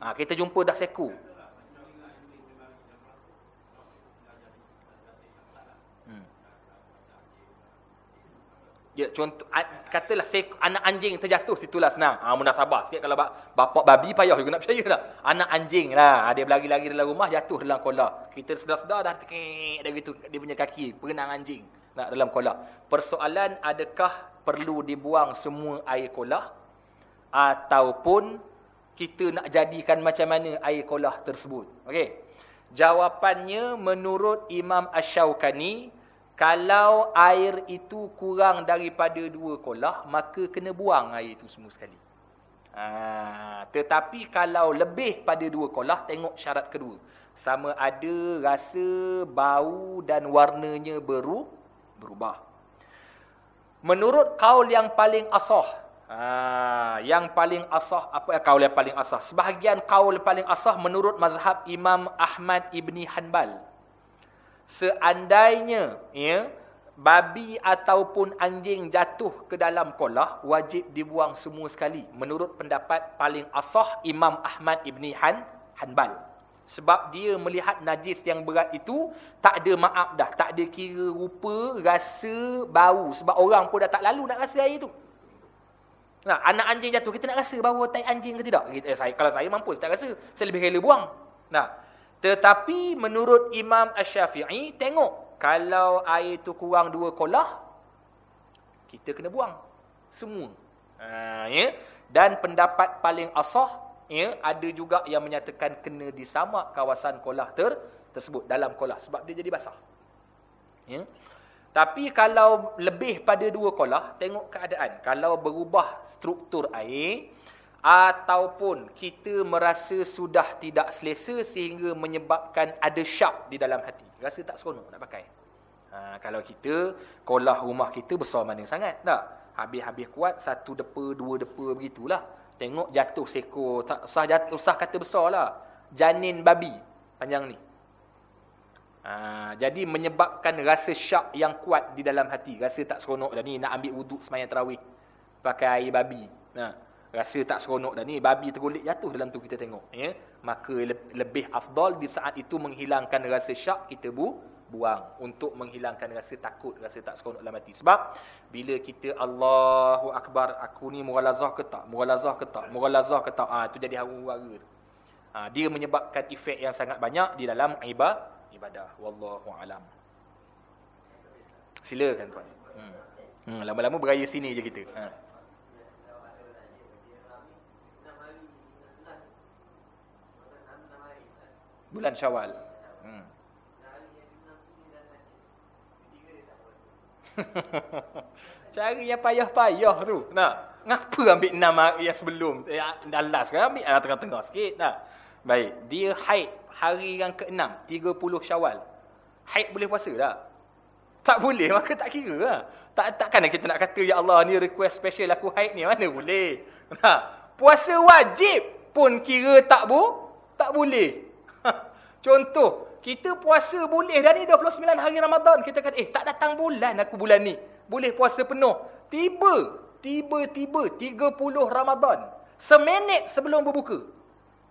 Speaker 1: Ha, kita jumpa dah seko. Ya, contoh katalah sek, anak anjing terjatuh situlah senang. Ah ha, munasabah. Sikit kalau bapak babi payah juga nak percaya dah. Anak anjing lah. Ha, dia berlari-lari dalam rumah jatuh dalam kolam. Kita sedar-sedar dah tekek dah gitu dia punya kaki berenang anjing nak dalam kolam. Persoalan adakah perlu dibuang semua air kolam ataupun kita nak jadikan macam mana air kolam tersebut. Okey. Jawapannya menurut Imam Ash-Shawqani kalau air itu kurang daripada dua kolah, maka kena buang air itu semua sekali. Ha, tetapi kalau lebih pada dua kolah, tengok syarat kedua. Sama ada rasa, bau dan warnanya beru, berubah. Menurut kaul yang paling asah, ha, yang paling asah, apa kaul yang paling asah? Sebahagian kaul paling asah menurut mazhab Imam Ahmad Ibni Hanbal seandainya ya babi ataupun anjing jatuh ke dalam kolah wajib dibuang semua sekali. Menurut pendapat paling asah Imam Ahmad Ibni Han Hanbal. Sebab dia melihat najis yang berat itu tak ada maaf dah. Tak ada kira rupa rasa bau. Sebab orang pun dah tak lalu nak rasa air itu nah anak anjing jatuh kita nak rasa bau tai anjing ke tidak? Eh, saya kalau saya mampu saya tak rasa. Saya lebih rela buang. Nah tetapi menurut Imam Ash-Syafi'i, tengok. Kalau air itu kurang dua kolah, kita kena buang. Semua. Ha, ya? Dan pendapat paling asah, ya, ada juga yang menyatakan kena disamak kawasan kolah ter tersebut. Dalam kolah. Sebab dia jadi basah. Ya? Tapi kalau lebih pada dua kolah, tengok keadaan. Kalau berubah struktur air, ataupun kita merasa sudah tidak selesa sehingga menyebabkan ada syak di dalam hati. Rasa tak seronok nak pakai. Ha, kalau kita, kolah rumah kita besar mana sangat. Tak? Habis-habis kuat, satu depa, dua depa begitulah. Tengok jatuh seko, tak usah, jatuh, usah kata besar lah. Janin babi, panjang ni. Ha, jadi menyebabkan rasa syak yang kuat di dalam hati. Rasa tak seronok dah ni, nak ambil wuduk semayang terawih. Pakai air babi. Nah rasa tak seronok dah ni babi tergolek jatuh dalam tu kita tengok ya. Maka lebih afdal di saat itu menghilangkan rasa syak kita bu buang. Untuk menghilangkan rasa takut rasa tak seronok dalam hati. Sebab bila kita Allahu akbar aku ni mughalazah ke tak? Mughalazah ke tak? Mughalazah ke tak? Ah tu jadi haru-haru ha, dia menyebabkan efek yang sangat banyak di dalam ibadah. Wallahu alam. Silakan tuan. Hmm. hmm lama-lama beraya sini je kita. Ha bulan Syawal. Hmm. Cari yang payah-payah tu. Nak, ngapa ambil enam hari yang sebelum? Eh, last kan ambil ah, tengah-tengah sikit. Nah. Baik, dia haid hari yang ke-6, 30 Syawal. Haid boleh puasa tak? Tak boleh, maka tak kira lah. Tak, takkan kita nak kata, Ya Allah, ni request special aku haid ni. Mana boleh? Ha. Puasa wajib pun kira tak bu, tak boleh. Contoh, kita puasa boleh dah ni 29 hari Ramadan. Kita kata, eh tak datang bulan aku bulan ni. Boleh puasa penuh. Tiba, tiba-tiba 30 Ramadan. Seminit sebelum berbuka.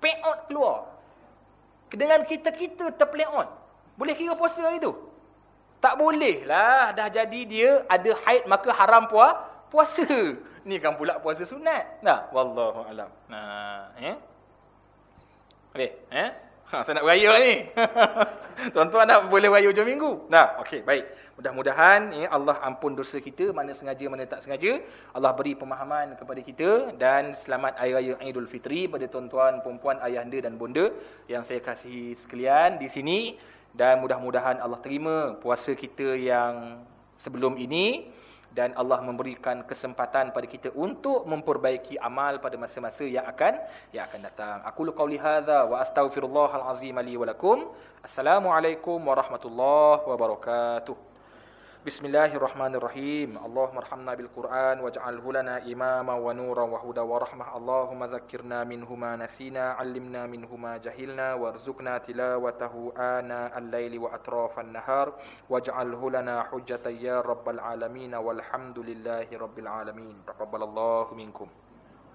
Speaker 1: Payout keluar. Dengan kita-kita terpeleon. Boleh kira puasa hari tu? Tak boleh lah. Dah jadi dia ada haid maka haram puas, puasa. Ni kan pula puasa sunat. Nah, wallahu alam. Nah, eh? Okey, eh? Ha, saya nak beraya ni. Tuan-tuan nak boleh beraya hujung minggu. Nah, okey, baik. Mudah-mudahan ya, Allah ampun dosa kita mana sengaja mana tak sengaja. Allah beri pemahaman kepada kita dan selamat hari raya Aidul Fitri pada tuan-tuan, puan-puan, ayahanda dan bonda yang saya kasihi sekalian di sini dan mudah-mudahan Allah terima puasa kita yang sebelum ini dan Allah memberikan kesempatan pada kita untuk memperbaiki amal pada masa-masa yang akan yang akan datang. Aku qauli hadza wa astaghfirullahal azim li wa lakum. Assalamualaikum warahmatullahi wabarakatuh. Bismillahirrahmanirrahim. Allahummarhamna bilquran waj'alhu lana imama wa nuran wa huda wa rahmah. Allahumma dzakkirna minhuma nasina, 'allimna minhuma jahilna warzuqna tilawatahu ana al-laili wa atrafan nahar waj'alhu lana hujjatan ya rabbal alamin walhamdulillahirabbil alamin. Taqabbalallahu minkum.